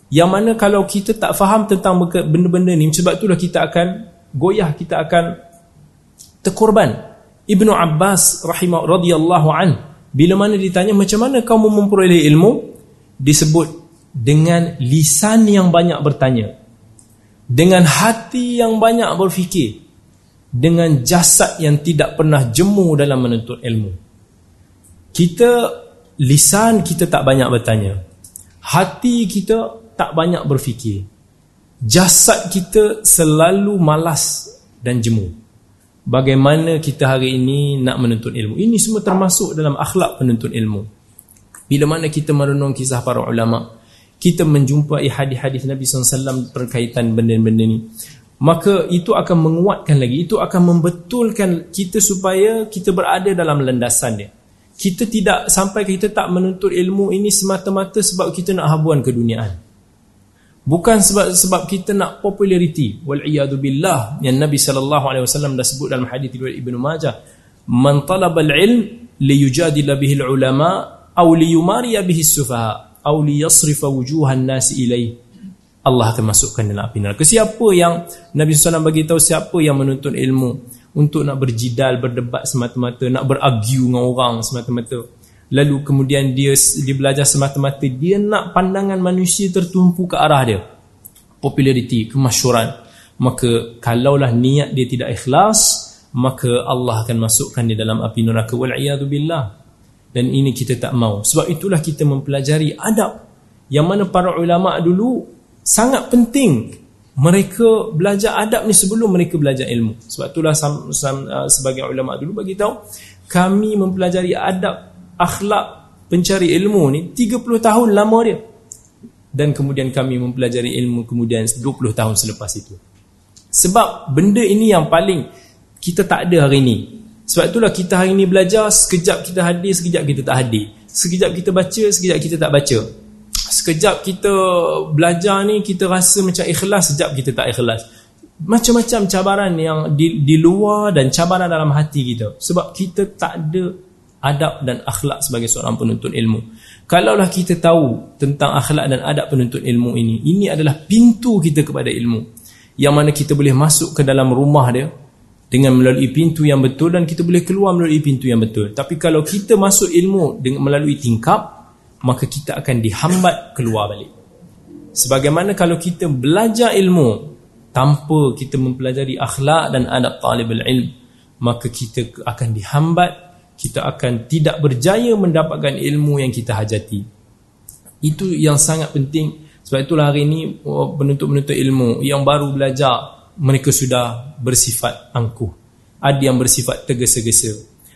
Yang mana kalau kita tak faham tentang benda-benda ni, sebab itulah kita akan goyah, kita akan terkorban. Ibnu Abbas rahimah radhiyallahu an bila mana ditanya macam mana kamu memperoleh ilmu disebut dengan lisan yang banyak bertanya dengan hati yang banyak berfikir. Dengan jasad yang tidak pernah jemu dalam menuntut ilmu. Kita lisan kita tak banyak bertanya. Hati kita tak banyak berfikir. Jasad kita selalu malas dan jemu. Bagaimana kita hari ini nak menuntut ilmu? Ini semua termasuk dalam akhlak penuntut ilmu. Bila mana kita merenung kisah para ulama' kita menjumpai hadis-hadis Nabi SAW berkaitan benda-benda ni. Maka itu akan menguatkan lagi itu akan membetulkan kita supaya kita berada dalam landasan dia. Kita tidak sampai kita tak menuntut ilmu ini semata-mata sebab kita nak habuan keduniaan. Bukan sebab sebab kita nak populariti. Wal iyadu billah yang Nabi sallallahu alaihi wasallam dah sebut dalam hadis riwayat Ibnu Majah man talaba al-ilm liyujadila bihi al-ulama aw liyumari bihi as-sufaha au liyasrifa wujuhan nasi ilaih Allah akan masukkan dalam api neraka. Siapa yang Nabi SAW bagi tahu siapa yang menuntut ilmu untuk nak berjidal berdebat semata-mata nak beragu dengan orang semata-mata. Lalu kemudian dia dia belajar semata-mata dia nak pandangan manusia tertumpu ke arah dia. Populariti kemasyhuran maka kalaulah niat dia tidak ikhlas maka Allah akan masukkan dia dalam api neraka. Wal billah dan ini kita tak mau. Sebab itulah kita mempelajari adab. Yang mana para ulama dulu sangat penting mereka belajar adab ni sebelum mereka belajar ilmu. Sebab itulah uh, sebagai ulama dulu bagi tahu kami mempelajari adab akhlak pencari ilmu ni 30 tahun lama dia. Dan kemudian kami mempelajari ilmu kemudian 20 tahun selepas itu. Sebab benda ini yang paling kita tak ada hari ini sebab itulah kita hari ini belajar sekejap kita hadir, sekejap kita tak hadir. Sekejap kita baca, sekejap kita tak baca. sekejap kita belajar ni kita rasa macam ikhlas sekejap kita tak ikhlas macam-macam cabaran yang di, di luar dan cabaran dalam hati kita sebab kita tak ada adab dan akhlak sebagai seorang penuntut ilmu kalaulah kita tahu tentang akhlak dan adab penuntut ilmu ini ini adalah pintu kita kepada ilmu yang mana kita boleh masuk ke dalam rumah dia dengan melalui pintu yang betul dan kita boleh keluar melalui pintu yang betul. Tapi kalau kita masuk ilmu dengan melalui tingkap maka kita akan dihambat keluar balik. Sebagaimana kalau kita belajar ilmu tanpa kita mempelajari akhlak dan adab talibul ilm maka kita akan dihambat kita akan tidak berjaya mendapatkan ilmu yang kita hajati. Itu yang sangat penting. Sebab itulah hari ini oh, penuntut-penuntut ilmu yang baru belajar mereka sudah bersifat angkuh. Ada yang bersifat tergesa-gesa.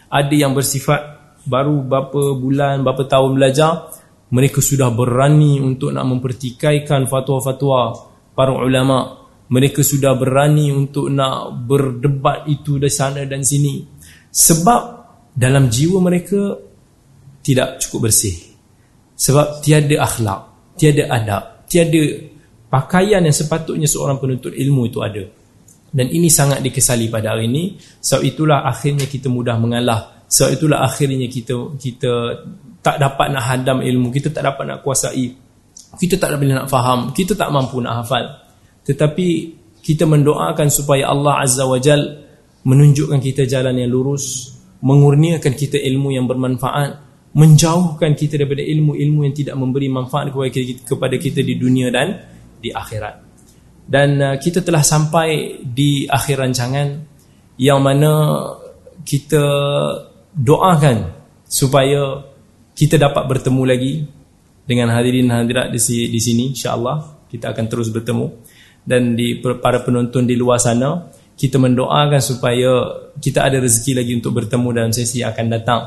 Ada yang bersifat baru berapa bulan berapa tahun belajar mereka sudah berani untuk nak mempertikaikan fatwa-fatwa para ulama. Mereka sudah berani untuk nak berdebat itu dari sana dan sini. Sebab dalam jiwa mereka tidak cukup bersih. Sebab tiada akhlak tiada adab tiada pakaian yang sepatutnya seorang penuntut ilmu itu ada. Dan ini sangat dikesali pada hari ini. Sebab itulah akhirnya kita mudah mengalah. Sebab itulah akhirnya kita kita tak dapat nak hadam ilmu. Kita tak dapat nak kuasai. Kita tak dapat nak faham. Kita tak mampu nak hafal. Tetapi kita mendoakan supaya Allah Azza wa Jal menunjukkan kita jalan yang lurus, mengurniakan kita ilmu yang bermanfaat, menjauhkan kita daripada ilmu-ilmu yang tidak memberi manfaat kepada kita di dunia dan di akhirat. Dan uh, kita telah sampai di akhir rancangan yang mana kita doakan supaya kita dapat bertemu lagi dengan hadirin hadirat di sini insya-Allah. Kita akan terus bertemu. Dan di para penonton di luar sana kita mendoakan supaya kita ada rezeki lagi untuk bertemu dalam sesi yang akan datang.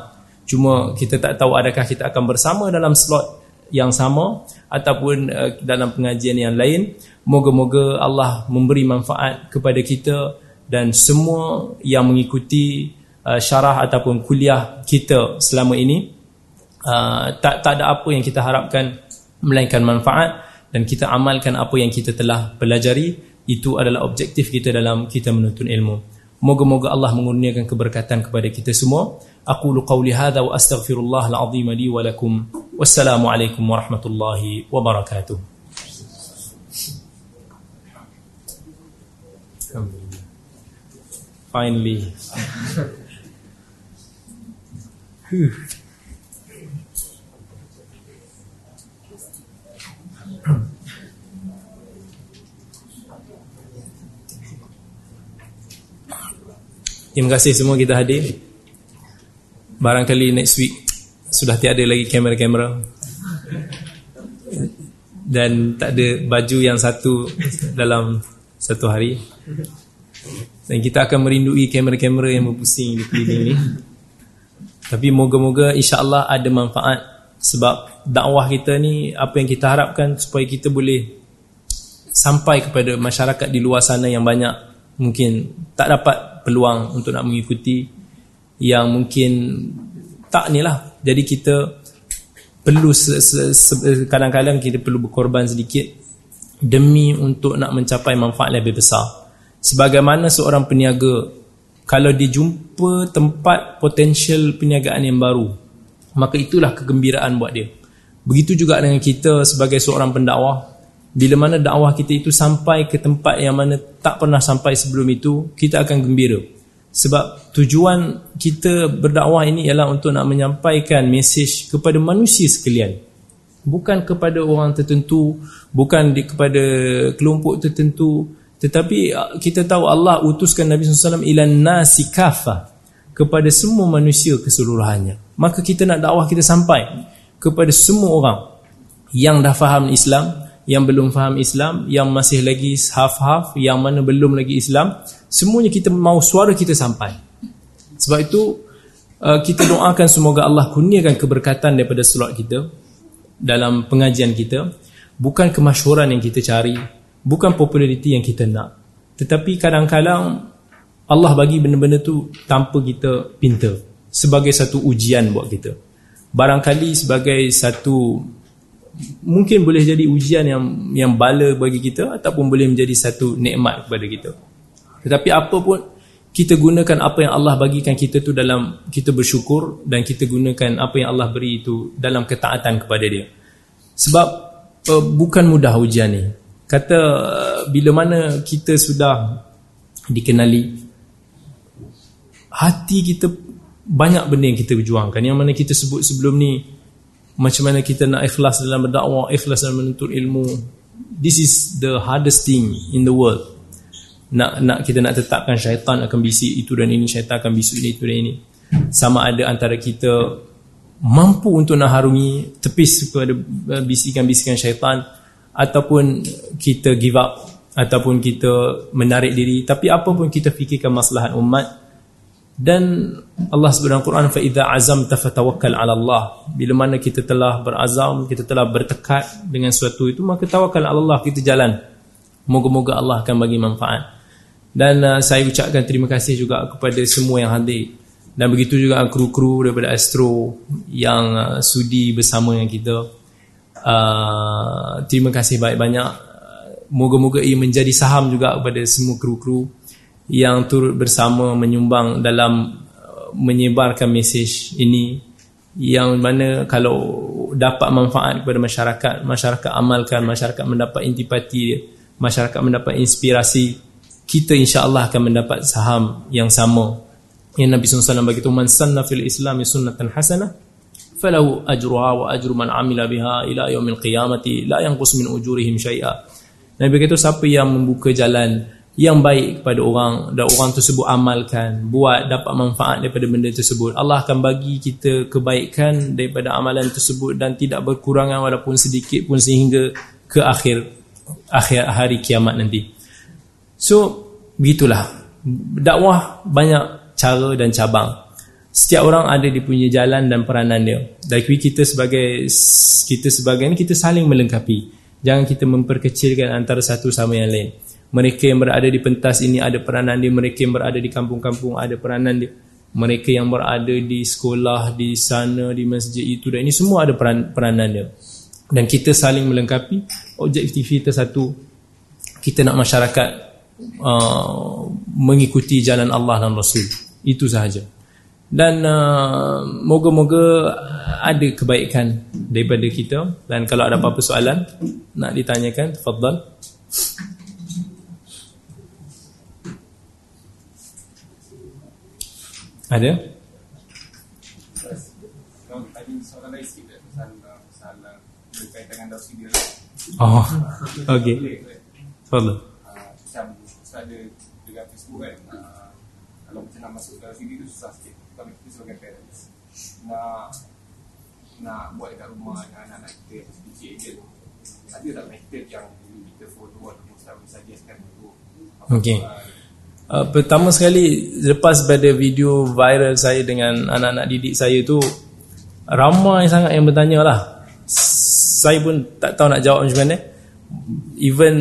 Cuma kita tak tahu adakah kita akan bersama dalam slot yang sama ataupun uh, dalam pengajian yang lain. Moga-moga Allah memberi manfaat kepada kita dan semua yang mengikuti uh, syarah ataupun kuliah kita selama ini. Uh, tak tak ada apa yang kita harapkan melainkan manfaat dan kita amalkan apa yang kita telah pelajari. Itu adalah objektif kita dalam kita menuntut ilmu. Moga-moga Allah mengurniakan keberkatan kepada kita semua aqulu qawli hadha wa astaghfirullah alazim li wa lakum wassalamu alaikum warahmatullahi wabarakatuh finally. Terima kasih semua kita hadir Barangkali next week Sudah tiada lagi kamera-kamera. Dan tak ada baju yang satu Dalam satu hari. Dan kita akan merindui kamera-kamera yang berpusing di keliling ini Tapi moga-moga insyaAllah ada manfaat. Sebab dakwah kita ni Apa yang kita harapkan supaya kita boleh Sampai kepada masyarakat di luar sana yang banyak Mungkin tak dapat peluang untuk nak mengikuti yang mungkin tak ni lah. Jadi kita perlu kadang-kadang kita perlu berkorban sedikit demi untuk nak mencapai manfaat lebih besar. Sebagaimana seorang peniaga kalau dia jumpa tempat potensial perniagaan yang baru maka itulah kegembiraan buat dia. Begitu juga dengan kita sebagai seorang pendakwah. Bila mana dakwah kita itu sampai ke tempat yang mana tak pernah sampai sebelum itu kita akan gembira sebab tujuan kita berdakwah ini ialah untuk nak menyampaikan mesej kepada manusia sekalian. Bukan kepada orang tertentu bukan di, kepada kelompok tertentu. Tetapi kita tahu Allah utuskan Nabi SAW ilan nasi kafa kepada semua manusia keseluruhannya. Maka kita nak dakwah kita sampai kepada semua orang yang dah faham Islam yang belum faham Islam, yang masih lagi half-half, yang mana belum lagi Islam, semuanya kita mau suara kita sampai. Sebab itu uh, kita doakan semoga Allah kurniakan keberkatan daripada slot kita dalam pengajian kita, bukan kemasyhuran yang kita cari, bukan populariti yang kita nak. Tetapi kadang-kadang Allah bagi benda-benda tu tanpa kita pinta sebagai satu ujian buat kita. Barangkali sebagai satu mungkin boleh jadi ujian yang yang bala bagi kita ataupun boleh menjadi satu nikmat kepada kita. Tetapi apa pun kita gunakan apa yang Allah bagikan kita tu dalam kita bersyukur dan kita gunakan apa yang Allah beri itu dalam ketaatan kepada dia. Sebab uh, bukan mudah ujian ni. Kata uh, bila mana kita sudah dikenali hati kita banyak benda yang kita berjuangkan. Yang mana kita sebut sebelum ni macam mana kita nak ikhlas dalam berdakwah ikhlas dalam menuntut ilmu. This is the hardest thing in the world. Nak nak kita nak tetapkan syaitan akan bisik itu dan ini syaitan akan bisik ini itu dan ini. Sama ada antara kita mampu untuk nak harungi tepis kepada bisikan-bisikan syaitan ataupun kita give up ataupun kita menarik diri. Tapi apa pun kita fikirkan maslahat umat dan Allah sebut dalam Quran fa idza azamta fatawakkal 'ala Allah. Bila mana kita telah berazam kita telah bertekad dengan sesuatu itu maka tawakal 'ala Allah kita jalan. Moga-moga Allah akan bagi manfaat. Dan uh, saya ucapkan terima kasih juga kepada semua yang hadir. Dan begitu juga kru-kru daripada Astro yang uh, sudi bersama dengan kita. Uh, terima kasih banyak-banyak. Moga-moga ia menjadi saham juga kepada semua kru-kru yang turut bersama menyumbang dalam uh, menyebarkan mesej ini yang mana kalau dapat manfaat kepada masyarakat masyarakat amalkan masyarakat mendapat intipati masyarakat mendapat inspirasi kita insya-Allah akan mendapat saham yang sama. Yang Nabi SAW tu man sanna fil islam sunnatan hasanah falahu ajruha wa ajru man amila biha ila yaumil qiyamati la yanqus min ujurihim syai'a. Nabi berkata siapa yang membuka jalan yang baik kepada orang dan orang tersebut amalkan buat dapat manfaat daripada benda tersebut. Allah akan bagi kita kebaikan daripada amalan tersebut dan tidak berkurangan walaupun sedikit pun sehingga ke akhir akhir hari kiamat nanti. So begitulah. Dakwah banyak cara dan cabang. Setiap orang ada dia punya jalan dan peranan dia. Dan kita sebagai kita sebagai kita saling melengkapi. Jangan kita memperkecilkan antara satu sama yang lain mereka yang berada di pentas ini ada peranan dia mereka yang berada di kampung-kampung ada peranan dia. Mereka yang berada di sekolah di sana di masjid itu dan ini semua ada peran, peranan dia. Dan kita saling melengkapi. Objektif kita satu kita nak masyarakat uh, mengikuti jalan Allah dan Rasul. Itu sahaja. Dan uh, moga-moga ada kebaikan daripada kita. Dan kalau ada apa-apa soalan nak ditanyakan tafadhal Ada? Oh, okay. Fadal. Macam ada dengan Facebook kan, kalau macam nak masuk dalam sini tu susah sikit. Kalau kita sebagai parents nak nak buat dekat rumah dengan anak-anak kita yang sedikit je. Ada tak method yang kita follow ataupun selalu suggestkan dulu? Okay. Uh, pertama sekali lepas pada video viral saya dengan anak-anak didik saya tu ramai sangat yang bertanya lah. Saya pun tak tahu nak jawab macam mana. Even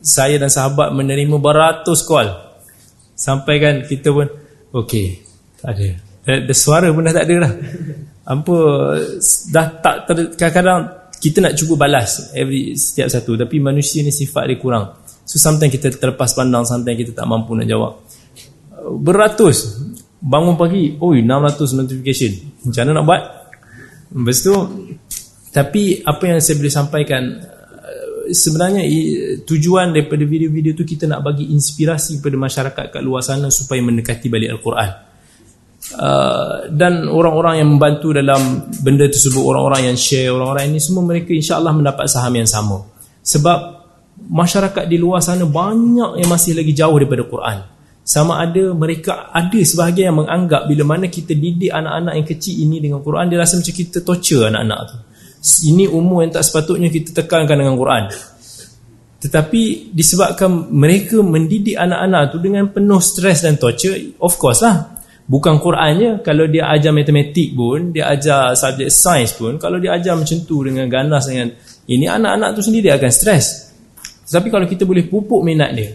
saya dan sahabat menerima beratus call. Sampai kan kita pun ok tak ada. The suara pun dah tak ada lah. Apa dah tak kadang-kadang kita nak cuba balas every setiap satu. Tapi manusia ni sifat dia kurang So sometimes kita terlepas pandang Sometimes kita tak mampu nak jawab. Beratus. Bangun pagi Oi 600 notification. Macam mana nak buat? Lepas tu Tapi apa yang saya boleh sampaikan uh, Sebenarnya Tujuan daripada video-video tu Kita nak bagi inspirasi kepada masyarakat kat luar sana Supaya mendekati balik Al-Quran. Uh, Dan orang-orang yang membantu dalam Benda tersebut Orang-orang yang share Orang-orang ini semua mereka InsyaAllah mendapat saham yang sama. Sebab masyarakat di luar sana banyak yang masih lagi jauh daripada Quran. Sama ada mereka ada sebahagian yang menganggap bila mana kita didik anak-anak yang kecil ini dengan Quran dia rasa macam kita torture anak-anak tu. Ini umur yang tak sepatutnya kita tekankan dengan Quran. Tetapi disebabkan mereka mendidik anak-anak tu dengan penuh stres dan torture, of course lah. Bukan Qurannya, kalau dia ajar matematik pun, dia ajar subjek sains pun, kalau dia ajar macam tu dengan ganas dengan ini anak-anak tu sendiri akan stres. Tetapi kalau kita boleh pupuk minat dia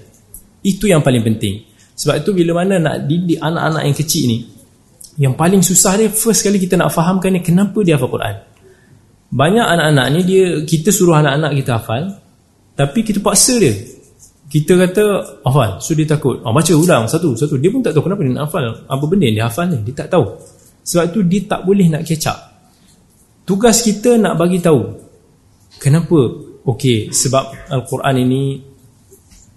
Itu yang paling penting. Sebab itu bila mana nak didik anak-anak yang kecil ni Yang paling susah dia First kali kita nak fahamkan ni Kenapa dia hafal Quran. Banyak anak-anak ni dia kita suruh anak-anak kita hafal tapi kita paksa dia. Kita kata hafal. So dia takut. Oh, baca ulang satu satu. Dia pun tak tahu kenapa dia nak hafal. Apa benda dia hafal ni dia tak tahu. Sebab tu dia tak boleh nak up. Tugas kita nak bagi tahu kenapa okey sebab al-Quran ini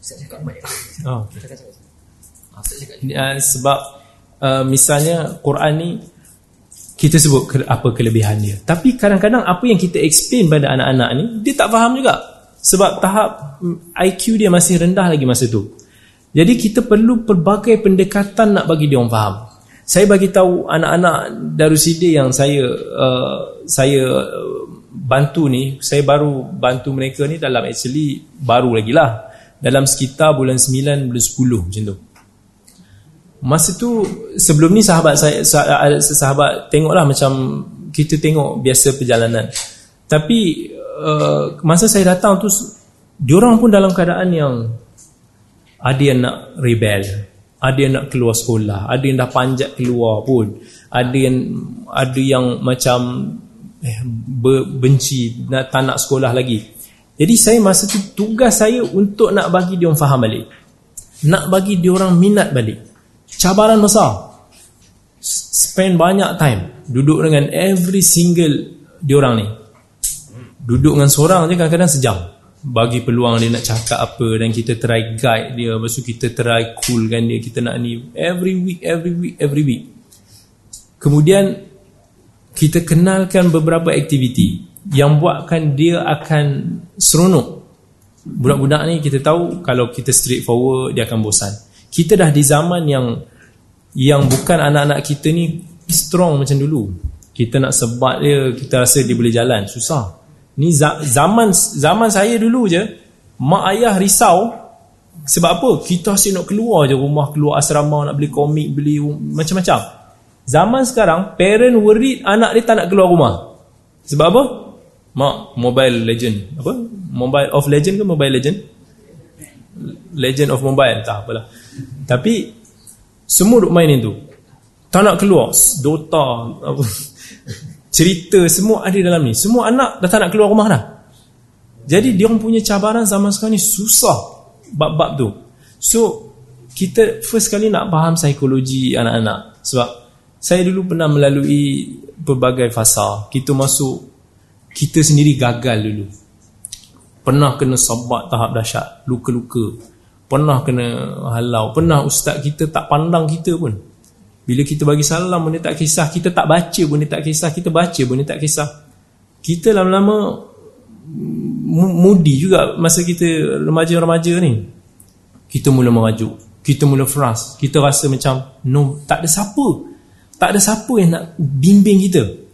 Saya cakap baik. oh, Cakap cakap. uh, sebab uh, misalnya Quran ni kita sebut ke, apa kelebihan dia. Tapi kadang-kadang apa yang kita explain pada anak-anak ni dia tak faham juga. Sebab tahap mm, IQ dia masih rendah lagi masa tu. Jadi kita perlu pelbagai pendekatan nak bagi dia orang faham. Saya bagi tahu anak-anak Darusidi yang saya uh, saya bantu ni saya baru bantu mereka ni dalam actually baru lagi lah dalam sekitar bulan 9 bulan 10 macam tu Masa tu sebelum ni sahabat saya sah- sahabat tengoklah macam kita tengok biasa perjalanan. Tapi uh, masa saya datang tu diorang pun dalam keadaan yang ada yang nak rebel, ada yang nak keluar sekolah, ada yang dah panjat keluar pun, ada yang ada yang macam eh, benci nak tak nak sekolah lagi. Jadi saya masa tu tugas saya untuk nak bagi dia orang faham balik. Nak bagi dia orang minat balik. Cabaran besar. Spend banyak time duduk dengan every single diorang ni. Duduk dengan seorang je kadang-kadang sejam. Bagi peluang dia nak cakap apa dan kita try guide dia lepas tu kita try coolkan dia kita nak ni. Every week every week every week. Kemudian kita kenalkan beberapa aktiviti yang buatkan dia akan seronok. Budak-budak ni kita tahu kalau kita straightforward dia akan bosan. Kita dah di zaman yang yang bukan anak-anak kita ni strong macam dulu. Kita nak sebat dia kita rasa dia boleh jalan. Susah. Ni zaman zaman saya dulu je mak ayah risau. Sebab apa? Kita asyik nak keluar je rumah keluar asrama nak beli komik beli macam-macam zaman sekarang parent worried anak dia tak nak keluar rumah sebab apa mak mobile legend apa mobile of legend ke mobile legend legend of mobile tak apalah tapi semua duk main itu. Tak nak keluar. Dota apa cerita semua ada dalam ni. Semua anak dah tak nak keluar rumah dah. Jadi dia orang punya cabaran zaman sekarang ni susah bab-bab tu. So kita first kali nak faham psikologi anak-anak sebab saya dulu pernah melalui pelbagai fasa. Kita masuk kita sendiri gagal dulu. Pernah kena sabat tahap dahsyat, luka-luka. Pernah kena halau. Pernah ustaz kita tak pandang kita pun. Bila kita bagi salam pun dia tak kisah. Kita tak baca pun dia tak kisah. Kita baca pun dia tak kisah. Kita lama-lama Mudi juga masa kita remaja-remaja ni. Kita mula merajuk. Kita mula frust Kita rasa macam No, tak ada siapa Tak ada siapa yang nak bimbing kita.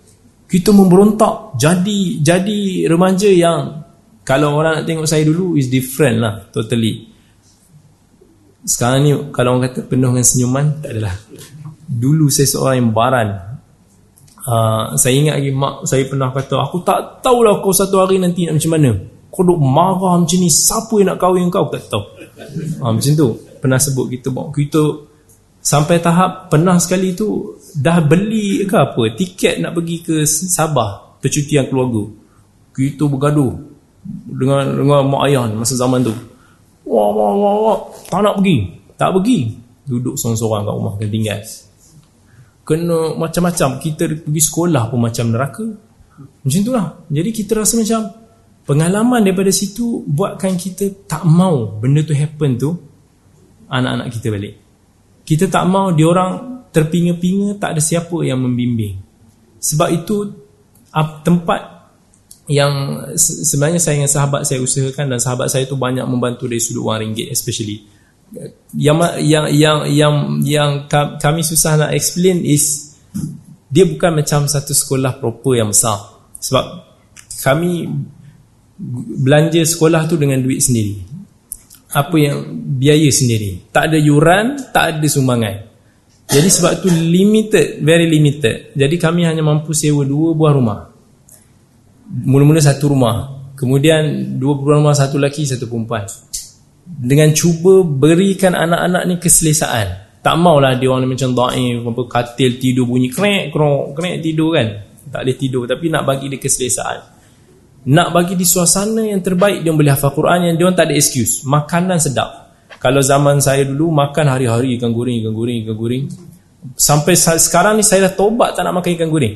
Kita memberontak Jadi jadi remaja yang Kalau orang nak tengok saya dulu Is different lah Totally. Sekarang ni kalau orang kata penuh dengan senyuman Tak adalah. Dulu saya seorang yang baran. Uh, Saya ingat lagi mak saya pernah kata Aku tak tahulah kau satu hari nanti nak macam mana. Kau duk marah macam ni Siapa yang nak kahwin kau? Tak tahu. Uh, Macam tu. Pernah sebut kita Kita Sampai tahap pernah sekali tu Dah beli ke apa Tiket nak pergi ke Sabah Percutian keluarga Kita bergaduh Dengan, dengan mak ayah masa zaman tu Wah, wah, wah, wah. Tak nak pergi. Tak pergi. Duduk seorang-seorang kat rumah. Kena tinggal. Kena macam-macam. Kita pergi sekolah pun macam neraka. Macam tu lah. Jadi kita rasa macam pengalaman daripada situ buatkan kita tak mau benda tu happen tu anak-anak kita balik. Kita tak mau diorang terpinga-pinga tak ada siapa yang membimbing. Sebab itu tempat yang sebenarnya saya dengan sahabat saya usahakan dan sahabat saya tu banyak membantu dari sudut wang ringgit especially. Yang yang yang yang yang kami susah nak explain is dia bukan macam satu sekolah proper yang besar. Sebab kami belanja sekolah tu dengan duit sendiri. Apa yang biaya sendiri. Tak ada yuran tak ada sumbangan jadi sebab tu limited very limited. Jadi kami hanya mampu sewa dua buah rumah. Mula-mula satu rumah. Kemudian dua rumah satu lelaki satu perempuan. Dengan cuba berikan anak-anak ni keselesaan. Tak maulah dia orang macam daif apa katil tidur bunyi krek krok krek tidur kan. Tak boleh tidur Tapi nak bagi dia keselesaan. Nak bagi di suasana yang terbaik Dia boleh hafal Quran Yang dia tak ada excuse. Makanan sedap Kalau zaman saya dulu Makan hari-hari ikan goreng Ikan goreng Ikan goreng. Sampai sekarang ni Saya dah tobat tak nak makan ikan goreng.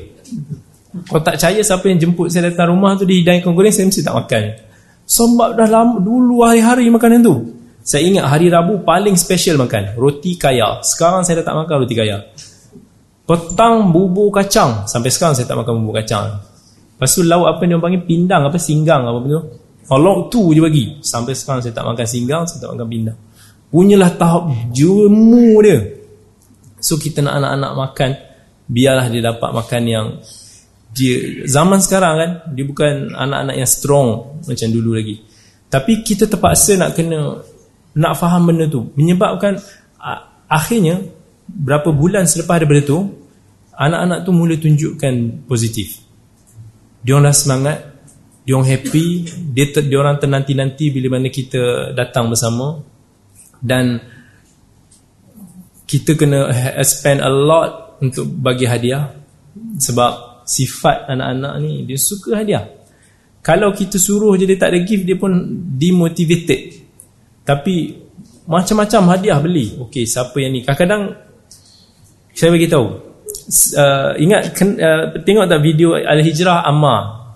Kalau tak percaya Siapa yang jemput saya datang rumah tu Dia hidang ikan goreng Saya mesti tak makan. Sebab dah lama Dulu hari-hari makanan tu. Saya ingat hari Rabu paling special makan Roti kaya. Sekarang saya dah tak makan roti kaya. Petang bubur kacang. Sampai sekarang saya tak makan bubur kacang. Lepas tu lauk apa dia panggil? Pindang apa? Singgang apa tu. Lauk tu je bagi. Sampai sekarang saya tak makan singgang Saya tak makan pindang Punyalah tahap jemu dia. So kita nak anak-anak makan Biarlah dia dapat makan yang dia Zaman sekarang kan Dia bukan anak-anak yang strong Macam dulu lagi. Tapi kita terpaksa nak kena nak faham benda tu. Menyebabkan akhirnya berapa bulan selepas daripada tu anak-anak tu mula tunjukkan positif. Dia orang dah semangat dia orang happy dia, ter, ternanti-nanti bila mana kita datang bersama dan kita kena spend a lot untuk bagi hadiah sebab sifat anak-anak ni dia suka hadiah kalau kita suruh je dia tak ada gift dia pun demotivated tapi macam-macam hadiah beli. Okey, siapa yang ni? Kadang-kadang saya bagi tahu. Uh, ingat uh, tengok tak video Al-Hijrah Amma?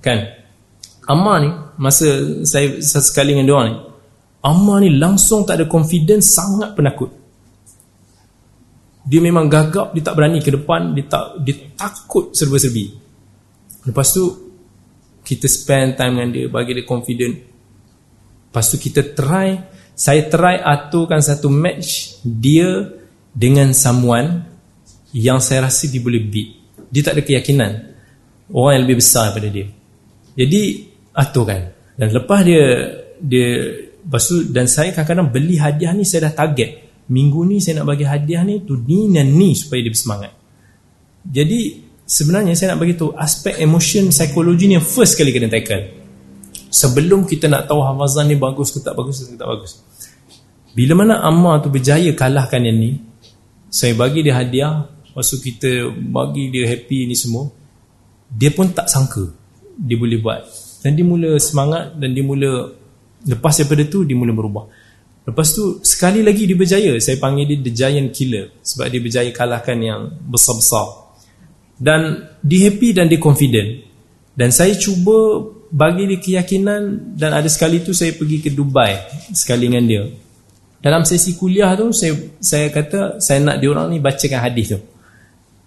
Kan? Amma ni masa saya sekali dengan dia ni. Amma ni langsung tak ada confidence, sangat penakut. Dia memang gagap, dia tak berani ke depan, dia tak dia takut serba-serbi. Lepas tu kita spend time dengan dia, bagi dia confident. Lepas tu kita try Saya try aturkan satu match Dia Dengan someone Yang saya rasa dia boleh beat Dia tak ada keyakinan Orang yang lebih besar daripada dia Jadi Aturkan Dan lepas dia Dia Lepas tu Dan saya kadang-kadang beli hadiah ni Saya dah target Minggu ni saya nak bagi hadiah ni Tu ni dan ni Supaya dia bersemangat Jadi Sebenarnya saya nak bagi tu Aspek emotion Psikologi ni yang first kali kena tackle Sebelum kita nak tahu hafazan ni bagus ke tak bagus ke tak bagus. Bila mana Ammar tu berjaya kalahkan yang ni, saya bagi dia hadiah, lepas kita bagi dia happy ni semua, dia pun tak sangka dia boleh buat. Dan dia mula semangat dan dia mula, lepas daripada tu dia mula berubah. Lepas tu sekali lagi dia berjaya, saya panggil dia The Giant Killer sebab dia berjaya kalahkan yang besar-besar. Dan dia happy dan dia confident. Dan saya cuba bagi dia keyakinan dan ada sekali tu saya pergi ke Dubai sekali dengan dia. Dalam sesi kuliah tu saya saya kata saya nak dia orang ni bacakan hadis tu.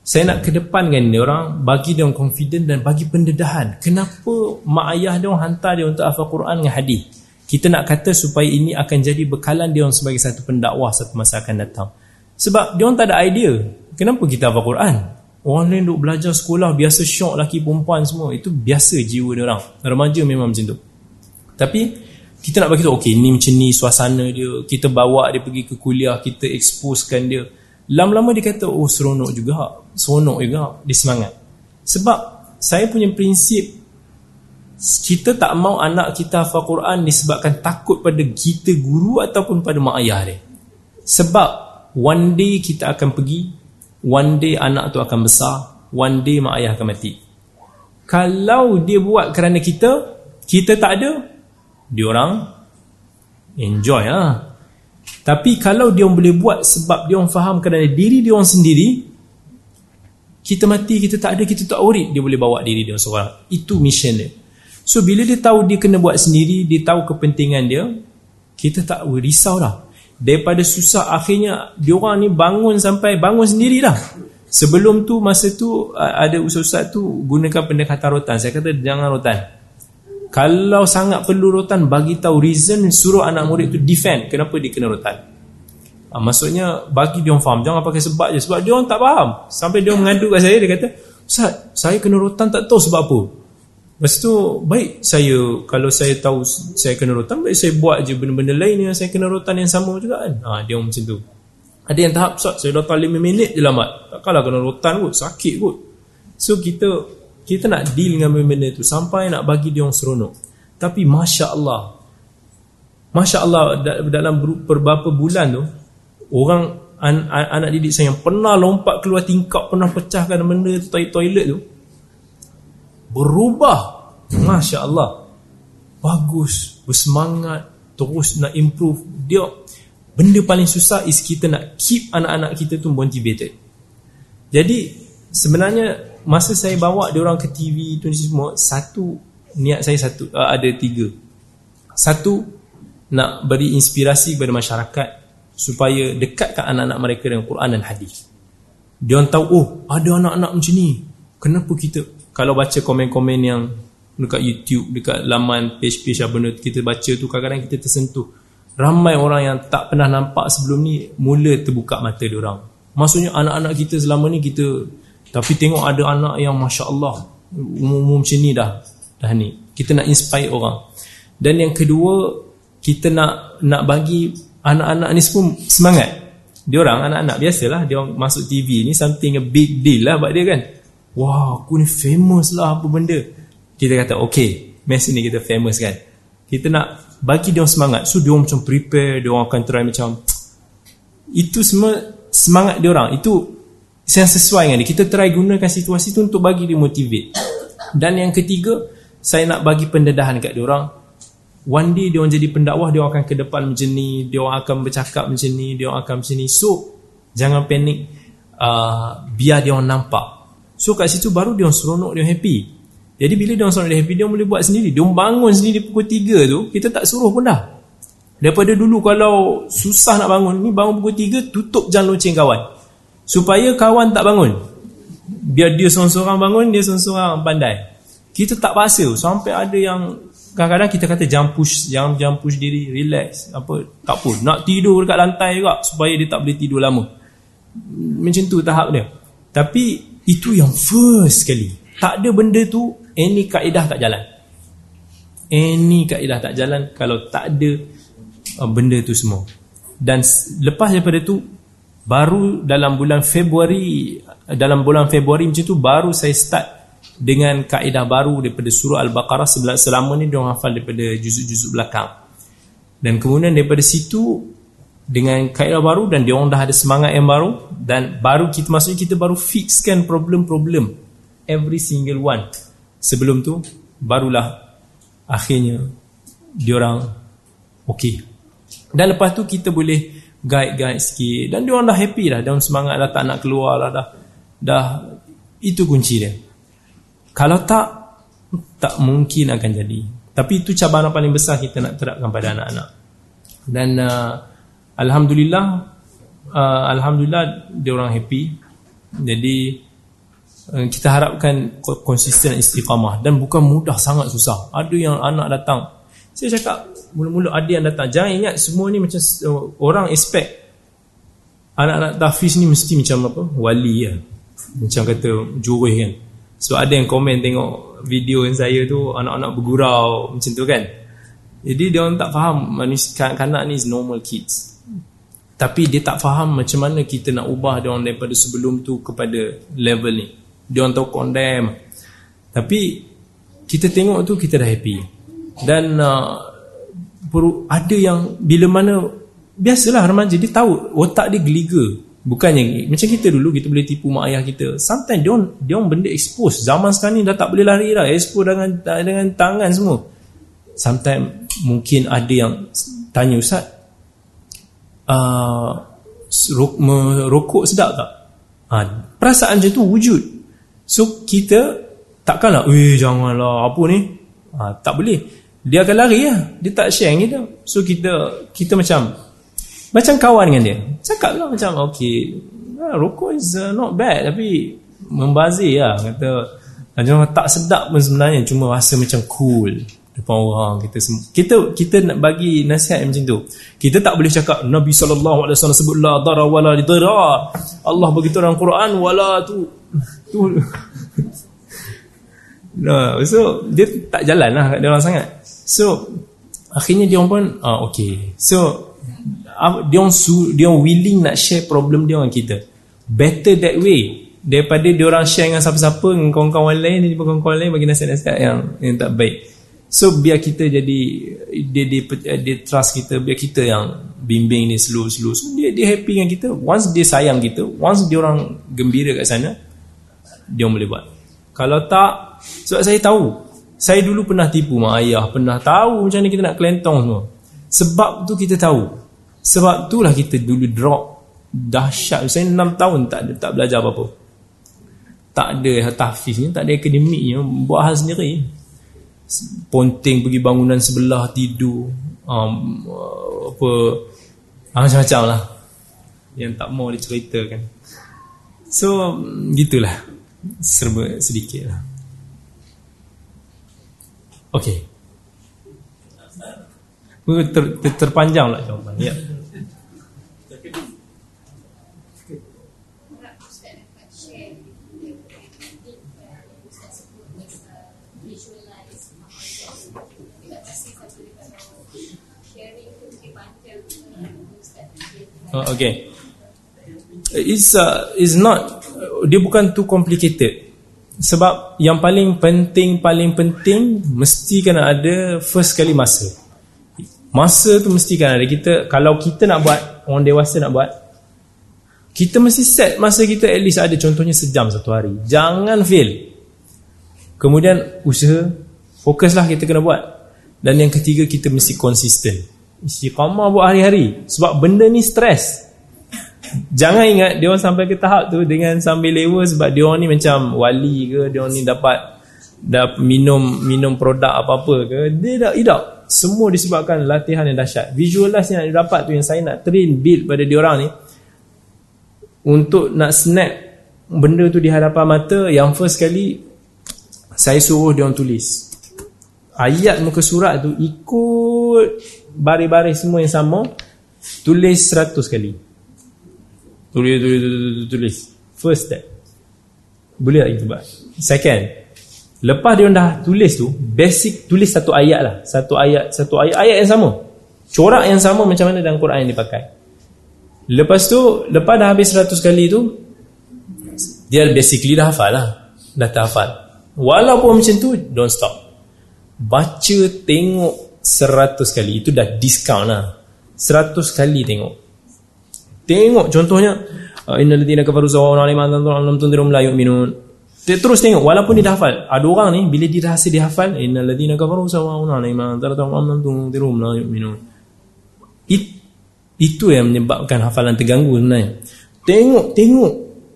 Saya nak ke depan dengan dia orang bagi dia orang confident dan bagi pendedahan. Kenapa mak ayah dia orang hantar dia untuk hafal Quran dengan hadis? Kita nak kata supaya ini akan jadi bekalan dia orang sebagai satu pendakwah satu masa akan datang. Sebab dia orang tak ada idea. Kenapa kita hafal Quran? Orang lain duk belajar sekolah Biasa syok laki perempuan semua. Itu biasa jiwa dia orang. Remaja memang macam tu. Tapi Kita nak bagi tahu Okay ni macam ni suasana dia. Kita bawa dia pergi ke kuliah Kita exposekan dia. Lama-lama dia kata Oh seronok juga. Seronok juga. Dia semangat. Sebab Saya punya prinsip kita tak mau anak kita hafal Quran disebabkan takut pada kita guru ataupun pada mak ayah dia. Sebab one day kita akan pergi One day anak tu akan besar One day mak ayah akan mati. Kalau dia buat kerana kita Kita tak ada Dia orang Enjoy lah Tapi kalau dia boleh buat Sebab dia orang faham kerana diri dia orang sendiri Kita mati Kita tak ada Kita tak worried Dia boleh bawa diri dia seorang. Itu mission dia So bila dia tahu dia kena buat sendiri Dia tahu kepentingan dia Kita tak risau lah daripada susah akhirnya diorang ni bangun sampai bangun sendiri dah. Sebelum tu masa tu ada ustaz-ustaz tu gunakan pendekatan rotan. Saya kata jangan rotan. Kalau sangat perlu rotan bagi tahu reason suruh anak murid tu defend kenapa dia kena rotan. Ha, maksudnya bagi dia faham. Jangan pakai sebab je. Sebab dia orang tak faham. Sampai dia mengadu kat saya dia kata ustaz saya kena rotan tak tahu sebab apa Lepas tu baik saya kalau saya tahu saya kena rotan baik saya buat je benda-benda lain yang saya kena rotan yang sama juga kan. Ha dia macam tu. Ada yang tahap Ustaz saya rotan 5 minit je lambat. Takkanlah kena rotan kot sakit kot. So kita kita nak deal dengan benda-benda tu sampai nak bagi dia orang seronok. Tapi masya-Allah. Masya-Allah dalam beberapa bulan tu orang an, an, anak didik saya yang pernah lompat keluar tingkap pernah pecahkan benda tu toilet tu berubah Masya Allah bagus. Bersemangat. Terus nak improve. Dia benda paling susah is kita nak keep anak-anak kita tu motivated. Jadi sebenarnya masa saya bawa dia orang ke TV tu semua satu niat saya satu uh, ada tiga. Satu nak beri inspirasi kepada masyarakat supaya dekatkan anak-anak mereka dengan Quran dan hadis. Dia orang tahu oh ada anak-anak macam ni. Kenapa kita? Kalau baca komen-komen yang dekat YouTube dekat laman page-page apa benda kita baca tu kadang-kadang kita tersentuh. Ramai orang yang tak pernah nampak sebelum ni mula terbuka mata dia orang. Maksudnya anak-anak kita selama ni kita tapi tengok ada anak yang Masya Allah umum-umum macam ni dah dah ni. Kita nak inspire orang. Dan yang kedua kita nak nak bagi anak-anak ni semua semangat. Dia orang anak-anak biasalah dia orang masuk TV ni something a big deal lah buat dia kan. Wah aku ni famous lah apa benda kita kata okay masa ni kita famous kan kita nak bagi dia semangat so dia macam prepare dia akan try macam itu semua semangat dia orang itu yang sesuai dengan dia kita try gunakan situasi tu untuk bagi dia motivate dan yang ketiga saya nak bagi pendedahan kat dia orang one day dia orang jadi pendakwah dia akan ke depan macam ni dia orang akan bercakap macam ni dia orang akan macam ni so jangan panik uh, biar dia orang nampak so kat situ baru dia orang seronok dia orang happy jadi bila dia orang happy dia boleh buat sendiri. Dia bangun sendiri pukul 3 tu kita tak suruh pun dah. Daripada dulu kalau susah nak bangun ni bangun pukul 3 tutup jalan loceng kawan. Supaya kawan tak bangun. Biar dia seorang-seorang bangun dia seorang-seorang pandai. Kita tak paksa. Sampai ada yang kadang-kadang kita kata jam push yang jam push diri relax apa tak pun. Nak tidur dekat lantai juga supaya dia tak boleh tidur lama. Macam tu tahap dia. Tapi itu yang first sekali. Tak ada benda tu any kaedah tak jalan any kaedah tak jalan kalau tak ada uh, benda tu semua dan lepas daripada tu baru dalam bulan Februari dalam bulan Februari macam tu baru saya start dengan kaedah baru daripada surah Al-Baqarah selama ni dia orang hafal daripada juzuk-juzuk belakang. Dan kemudian daripada situ dengan kaedah baru dan dia orang dah ada semangat yang baru dan baru kita maksudnya kita baru fixkan problem-problem every single one. Sebelum tu barulah akhirnya dia orang okey. Dan lepas tu kita boleh guide-guide sikit dan dia orang dah happy dia orang semangat dah tak nak keluar lah dah. Dah itu kunci dia. Kalau tak tak mungkin akan jadi. Tapi itu cabaran paling besar kita nak terapkan pada anak-anak. Dan uh, alhamdulillah uh, alhamdulillah dia orang happy. Jadi kita harapkan konsisten istiqamah dan bukan mudah sangat susah. Ada yang anak datang. Saya cakap mula-mula ada yang datang. Jangan ingat semua ni macam uh, orang expect anak-anak tahfiz ni mesti macam apa? Wali ya. Macam kata juruh kan. So ada yang komen tengok video yang saya tu anak-anak bergurau macam tu kan. Jadi dia orang tak faham manusia kanak ni is normal kids. Tapi dia tak faham macam mana kita nak ubah dia orang daripada sebelum tu kepada level ni. Dia orang tahu condemn. Tapi kita tengok tu kita dah happy. Dan uh, ada yang bila mana biasalah remaja dia tahu otak dia geliga Bukannya macam kita dulu kita boleh tipu mak ayah kita. Sometimes dia orang dia orang benda expose. Zaman sekarang ni dah tak boleh lari dah. Expose dengan dengan tangan semua. Sometimes mungkin ada yang tanya ustaz uh, merokok sedap tak? Ha, perasaan macam tu wujud. So kita takkanlah eh janganlah apa ni? Ha, tak boleh. Dia akan lari lah. Dia tak share kita. So kita kita macam macam kawan dengan dia Cakap lah macam Okay nah, Rokok is uh, not bad Tapi Membazir lah Kata macam tak sedap pun sebenarnya Cuma rasa macam cool Depan orang Kita semua Kita kita nak bagi nasihat macam tu Kita tak boleh cakap Nabi SAW sebut La dara wala Allah begitu dalam Quran Wala tu Tu Nah, so dia tak jalan lah dia orang sangat. So akhirnya dia orang pun ah okay. So dia orang dia orang willing nak share problem dia dengan kita. Better that way daripada dia orang share dengan siapa-siapa dengan kawan-kawan lain dan kawan-kawan lain bagi nasihat-nasihat yang yang tak baik. So biar kita jadi dia dia, dia trust kita biar kita yang bimbing ni slow slow so, dia dia happy dengan kita. Once dia sayang kita once dia orang gembira kat sana dia boleh buat. Kalau tak Sebab saya tahu Saya dulu pernah tipu mak ayah Pernah tahu macam mana kita nak kelentong semua. Sebab tu kita tahu. Sebab tu lah kita dulu drop Dahsyat. Saya 6 tahun tak ada, tak belajar apa-apa. Tak ada tahfiz ni Tak ada akademik ni. Buat hal sendiri. Ponting pergi bangunan sebelah Tidur um, Apa ah, Macam-macam lah. Yang tak mau diceritakan. So Gitulah serba sedikit lah. Okey. Ter, ter, terpanjang lah jawapan. Ya. Oh, okay. It's uh, is not dia bukan too complicated. Sebab yang paling penting paling penting mesti kena ada first kali masa. Masa tu mesti kena ada kita kalau kita nak buat orang dewasa nak buat kita mesti set masa kita at least ada contohnya sejam satu hari. Jangan fail. Kemudian usaha fokuslah kita kena buat. Dan yang ketiga kita mesti konsisten. Istiqamah buat hari-hari. Sebab benda ni stres Jangan ingat dia orang sampai ke tahap tu dengan sambil lewa sebab dia orang ni macam wali ke dia orang ni dapat dah minum minum produk apa-apa ke dia tak tidak semua disebabkan latihan yang dahsyat. Visualize yang dia dapat tu yang saya nak train build pada dia orang ni untuk nak snap benda tu di hadapan mata yang first kali saya suruh dia orang tulis. Ayat muka surat tu ikut baris-baris semua yang sama tulis 100 kali Tulis, tulis, tulis, tulis. First step. Boleh tak kita buat? Second. Lepas dia dah tulis tu, basic tulis satu ayat lah. Satu ayat, satu ayat, ayat yang sama. Corak yang sama macam mana dalam Quran yang dipakai. Lepas tu, lepas dah habis seratus kali tu, dia basically dah hafal lah. Dah tak hafal. Walaupun macam tu, don't stop. Baca, tengok seratus kali. Itu dah discount lah. Seratus kali tengok. Tengok contohnya uh, innal ladzina kafaru sawa'un 'alaihim anzartum tunzirum la yu'minun. Dia terus tengok walaupun dia hafal. Ada orang ni bila dia rasa dia hafal innal ladzina kafaru sawa'un alaihim anzartum tunzirum la yu'minun. It, itu yang menyebabkan hafalan terganggu sebenarnya. Tengok, tengok.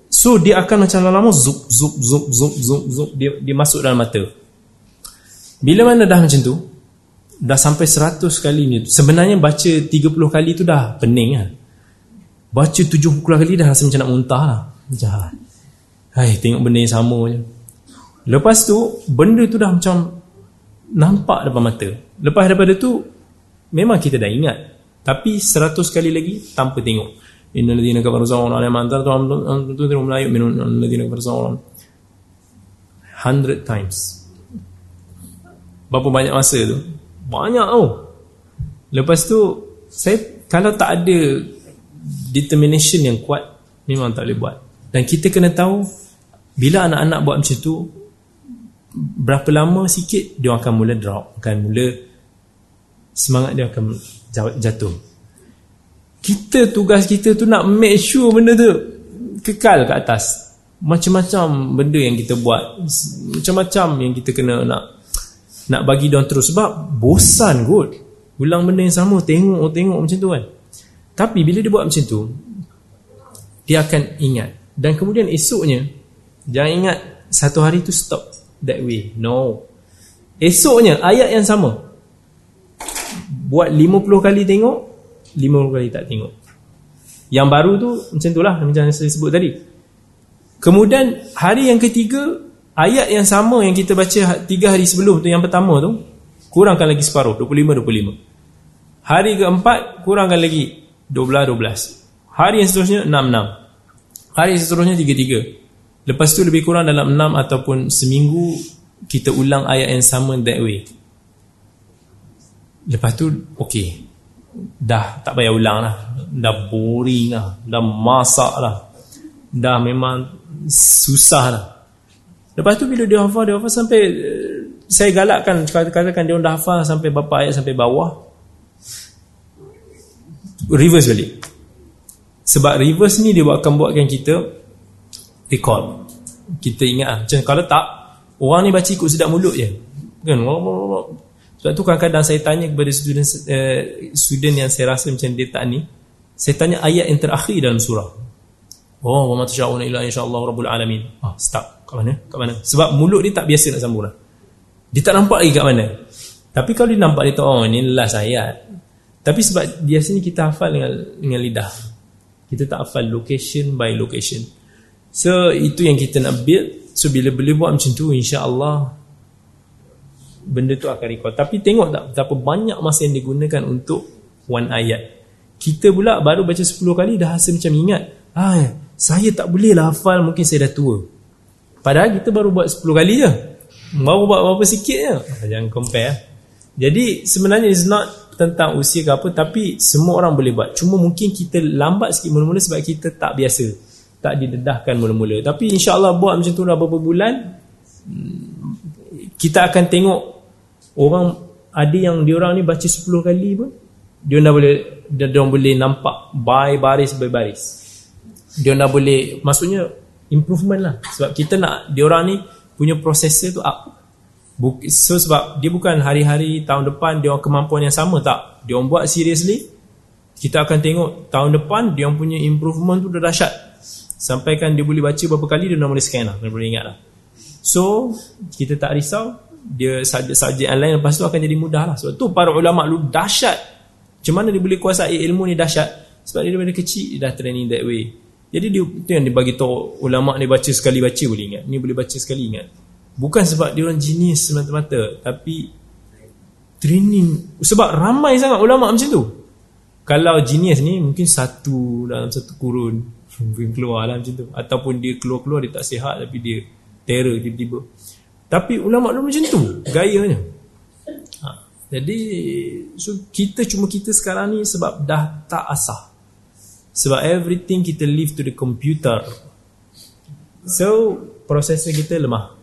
So dia akan macam lama zup zup zup zup zup zup dia dia masuk dalam mata. Bila mana dah macam tu, dah sampai 100 kali ni. Sebenarnya baca 30 kali tu dah pening lah. Baca tujuh puluh kali dah rasa macam nak muntah lah. Jahat. Hai, tengok benda yang sama je. Lepas tu Benda tu dah macam Nampak depan mata. Lepas daripada tu Memang kita dah ingat. Tapi seratus kali lagi Tanpa tengok. Inna ladhina kafaru sa'un Ala mantar Tuhan Tuhan Melayu Minun ladhina kafaru sa'un Hundred times. Berapa banyak masa tu? Banyak tau. Lepas tu Saya Kalau tak ada determination yang kuat memang tak boleh buat. Dan kita kena tahu bila anak-anak buat macam tu berapa lama sikit dia akan mula drop akan mula semangat dia akan jatuh. Kita tugas kita tu nak make sure benda tu kekal kat atas. Macam-macam benda yang kita buat macam-macam yang kita kena nak nak bagi dia terus. Sebab bosan kot. Ulang benda yang sama tengok tengok macam tu kan tapi bila dia buat macam tu Dia akan ingat. Dan kemudian esoknya Jangan ingat Satu hari tu stop that way. No. Esoknya ayat yang sama. Buat 50 kali tengok 50 kali tak tengok. Yang baru tu Macam tu lah Macam yang saya sebut tadi. Kemudian Hari yang ketiga Ayat yang sama yang kita baca Tiga hari sebelum tu Yang pertama tu Kurangkan lagi separuh 25-25 Hari keempat Kurangkan lagi 12-12 Hari yang seterusnya 6-6 Hari yang seterusnya 3-3 Lepas tu lebih kurang dalam 6 Ataupun seminggu Kita ulang ayat yang sama that way. Lepas tu Okay Dah tak payah ulang lah. Dah boring lah. Dah masak lah. Dah memang Susah lah. Lepas tu bila dia hafal Dia hafal sampai Saya galakkan Katakan dia dah hafal Sampai berapa ayat sampai bawah reverse balik sebab reverse ni dia akan buatkan kita recall kita ingat lah. macam kalau tak Orang ni baca ikut sedap mulut je. Kan? Sebab tu kadang-kadang saya tanya kepada student uh, student yang saya rasa macam dia tak ni, saya tanya ayat yang terakhir dalam surah. Oh, wa ma tasyauna illa insyaallah rabbul alamin. Ah, stop. Kat mana? Kat mana? Sebab mulut dia tak biasa nak sambung dah. Dia tak nampak lagi kat mana. Tapi kalau dia nampak dia tahu oh ini last ayat. Tapi sebab biasanya kita hafal dengan dengan lidah. Kita tak hafal location by location. So itu yang kita nak build. So bila boleh buat macam tu insya-Allah benda tu akan record. Tapi tengok tak betapa banyak masa yang digunakan untuk one ayat. Kita pula baru baca 10 kali dah rasa macam ingat. Ah, saya tak boleh lah hafal mungkin saya dah tua. Padahal kita baru buat 10 kali je. Baru buat berapa sikit je. Jangan compare. Jadi sebenarnya it's not tentang usia ke apa tapi semua orang boleh buat. Cuma mungkin kita lambat sikit mula-mula sebab kita tak biasa. Tak didedahkan mula-mula. Tapi insya-Allah buat macam tu dah beberapa bulan kita akan tengok orang ada yang diorang ni baca 10 kali pun dia dah boleh dia dah boleh nampak baris baris. Dia dah boleh maksudnya improvement lah sebab kita nak diorang ni punya processor tu up. So sebab dia bukan hari-hari tahun depan dia kemampuan yang sama tak. Dia orang buat seriously. Kita akan tengok tahun depan dia orang punya improvement tu dah dahsyat. Sampaikan dia boleh baca berapa kali dia dah boleh scan lah, dia boleh ingat lah. So kita tak risau dia subjek-subjek lain lepas tu akan jadi mudah lah. Sebab tu para ulama lu dahsyat. Macam mana dia boleh kuasai ilmu ni dahsyat? Sebab dia daripada kecil dia dah training that way. Jadi dia tu yang dia bagi tahu ulama ni baca sekali baca boleh ingat. Ni boleh baca sekali ingat. Bukan sebab dia orang jenis semata-mata tapi training sebab ramai sangat ulama macam tu. Kalau genius ni mungkin satu dalam satu kurun mungkin keluar lah macam tu ataupun dia keluar-keluar dia tak sihat tapi dia terror tiba-tiba. Tapi ulama dulu macam tu gayanya. Ha. Jadi so kita cuma kita sekarang ni sebab dah tak asah. Sebab everything kita leave to the computer. So prosesor kita lemah.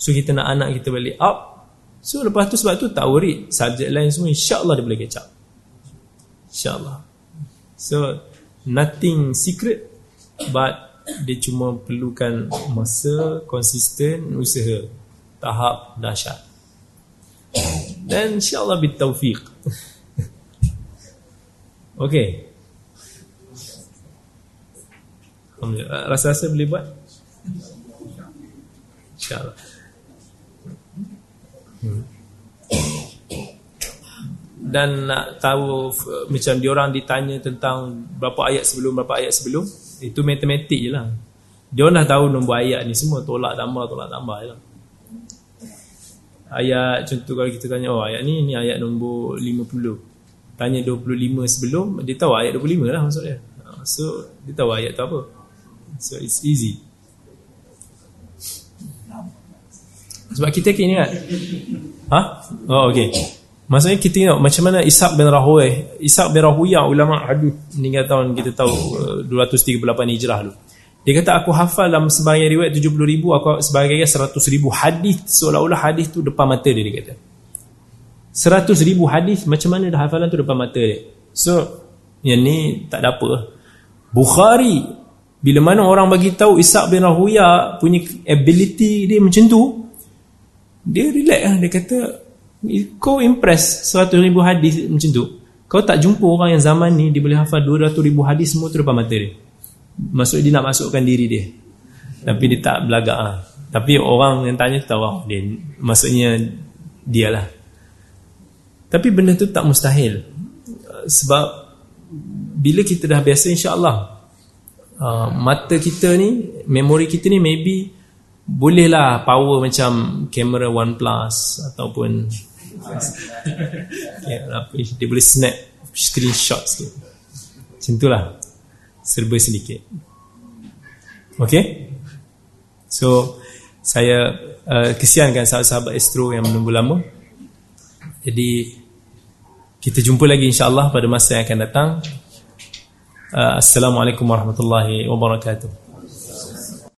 So kita nak anak kita balik up. So lepas tu sebab tu tak worry Subjek lain semua insyaAllah dia boleh catch up. InsyaAllah. So nothing secret But dia cuma perlukan masa Konsisten usaha Tahap dahsyat. Dan insyaAllah bitaufiq. Okay. Rasa-rasa boleh buat? InsyaAllah Dan nak tahu macam diorang ditanya tentang berapa ayat sebelum berapa ayat sebelum itu matematik je lah. Dia dah tahu nombor ayat ni semua tolak tambah tolak tambah je lah. Ayat contoh kalau kita tanya oh ayat ni ni ayat nombor 50. Tanya 25 sebelum dia tahu ayat 25 lah maksud dia. So dia tahu ayat tu apa. So it's easy. Sebab kita kini kan Ha? Oh okey. Maksudnya kita tengok macam mana Ishaq bin Rahuwai Ishaq bin Rahuwai ulama hadis meninggal tahun kita tahu uh, 238 Hijrah dulu Dia kata aku hafal dalam sebagai riwayat 70 ribu Aku sebagai 100 ribu hadis Seolah-olah hadis tu depan mata dia dia kata. 100 ribu hadis macam mana dah hafalan tu depan mata dia? So yang ni tak ada apa. Bukhari Bila mana orang bagi tahu Ishaq bin Rahuwai punya ability dia macam tu dia relax lah. Dia kata kau impress 100 ribu hadis macam tu. Kau tak jumpa orang yang zaman ni dia boleh hafal 200 ribu hadis semua tu depan mata dia. Maksud dia nak masukkan diri dia. Tapi dia tak belagak lah tapi orang yang tanya tahu oh, dia maksudnya dia lah tapi benda tu tak mustahil. Sebab bila kita dah biasa insyaAllah uh, mata kita ni memori kita ni maybe bolehlah power macam kamera OnePlus ataupun apa, dia boleh snap screenshot sikit. Macam itulah serba sedikit. Ok so saya uh, kesiankan sahabat-sahabat Astro yang menunggu lama. Jadi kita jumpa lagi insyaAllah pada masa yang akan datang. Uh, Assalamualaikum warahmatullahi wabarakatuh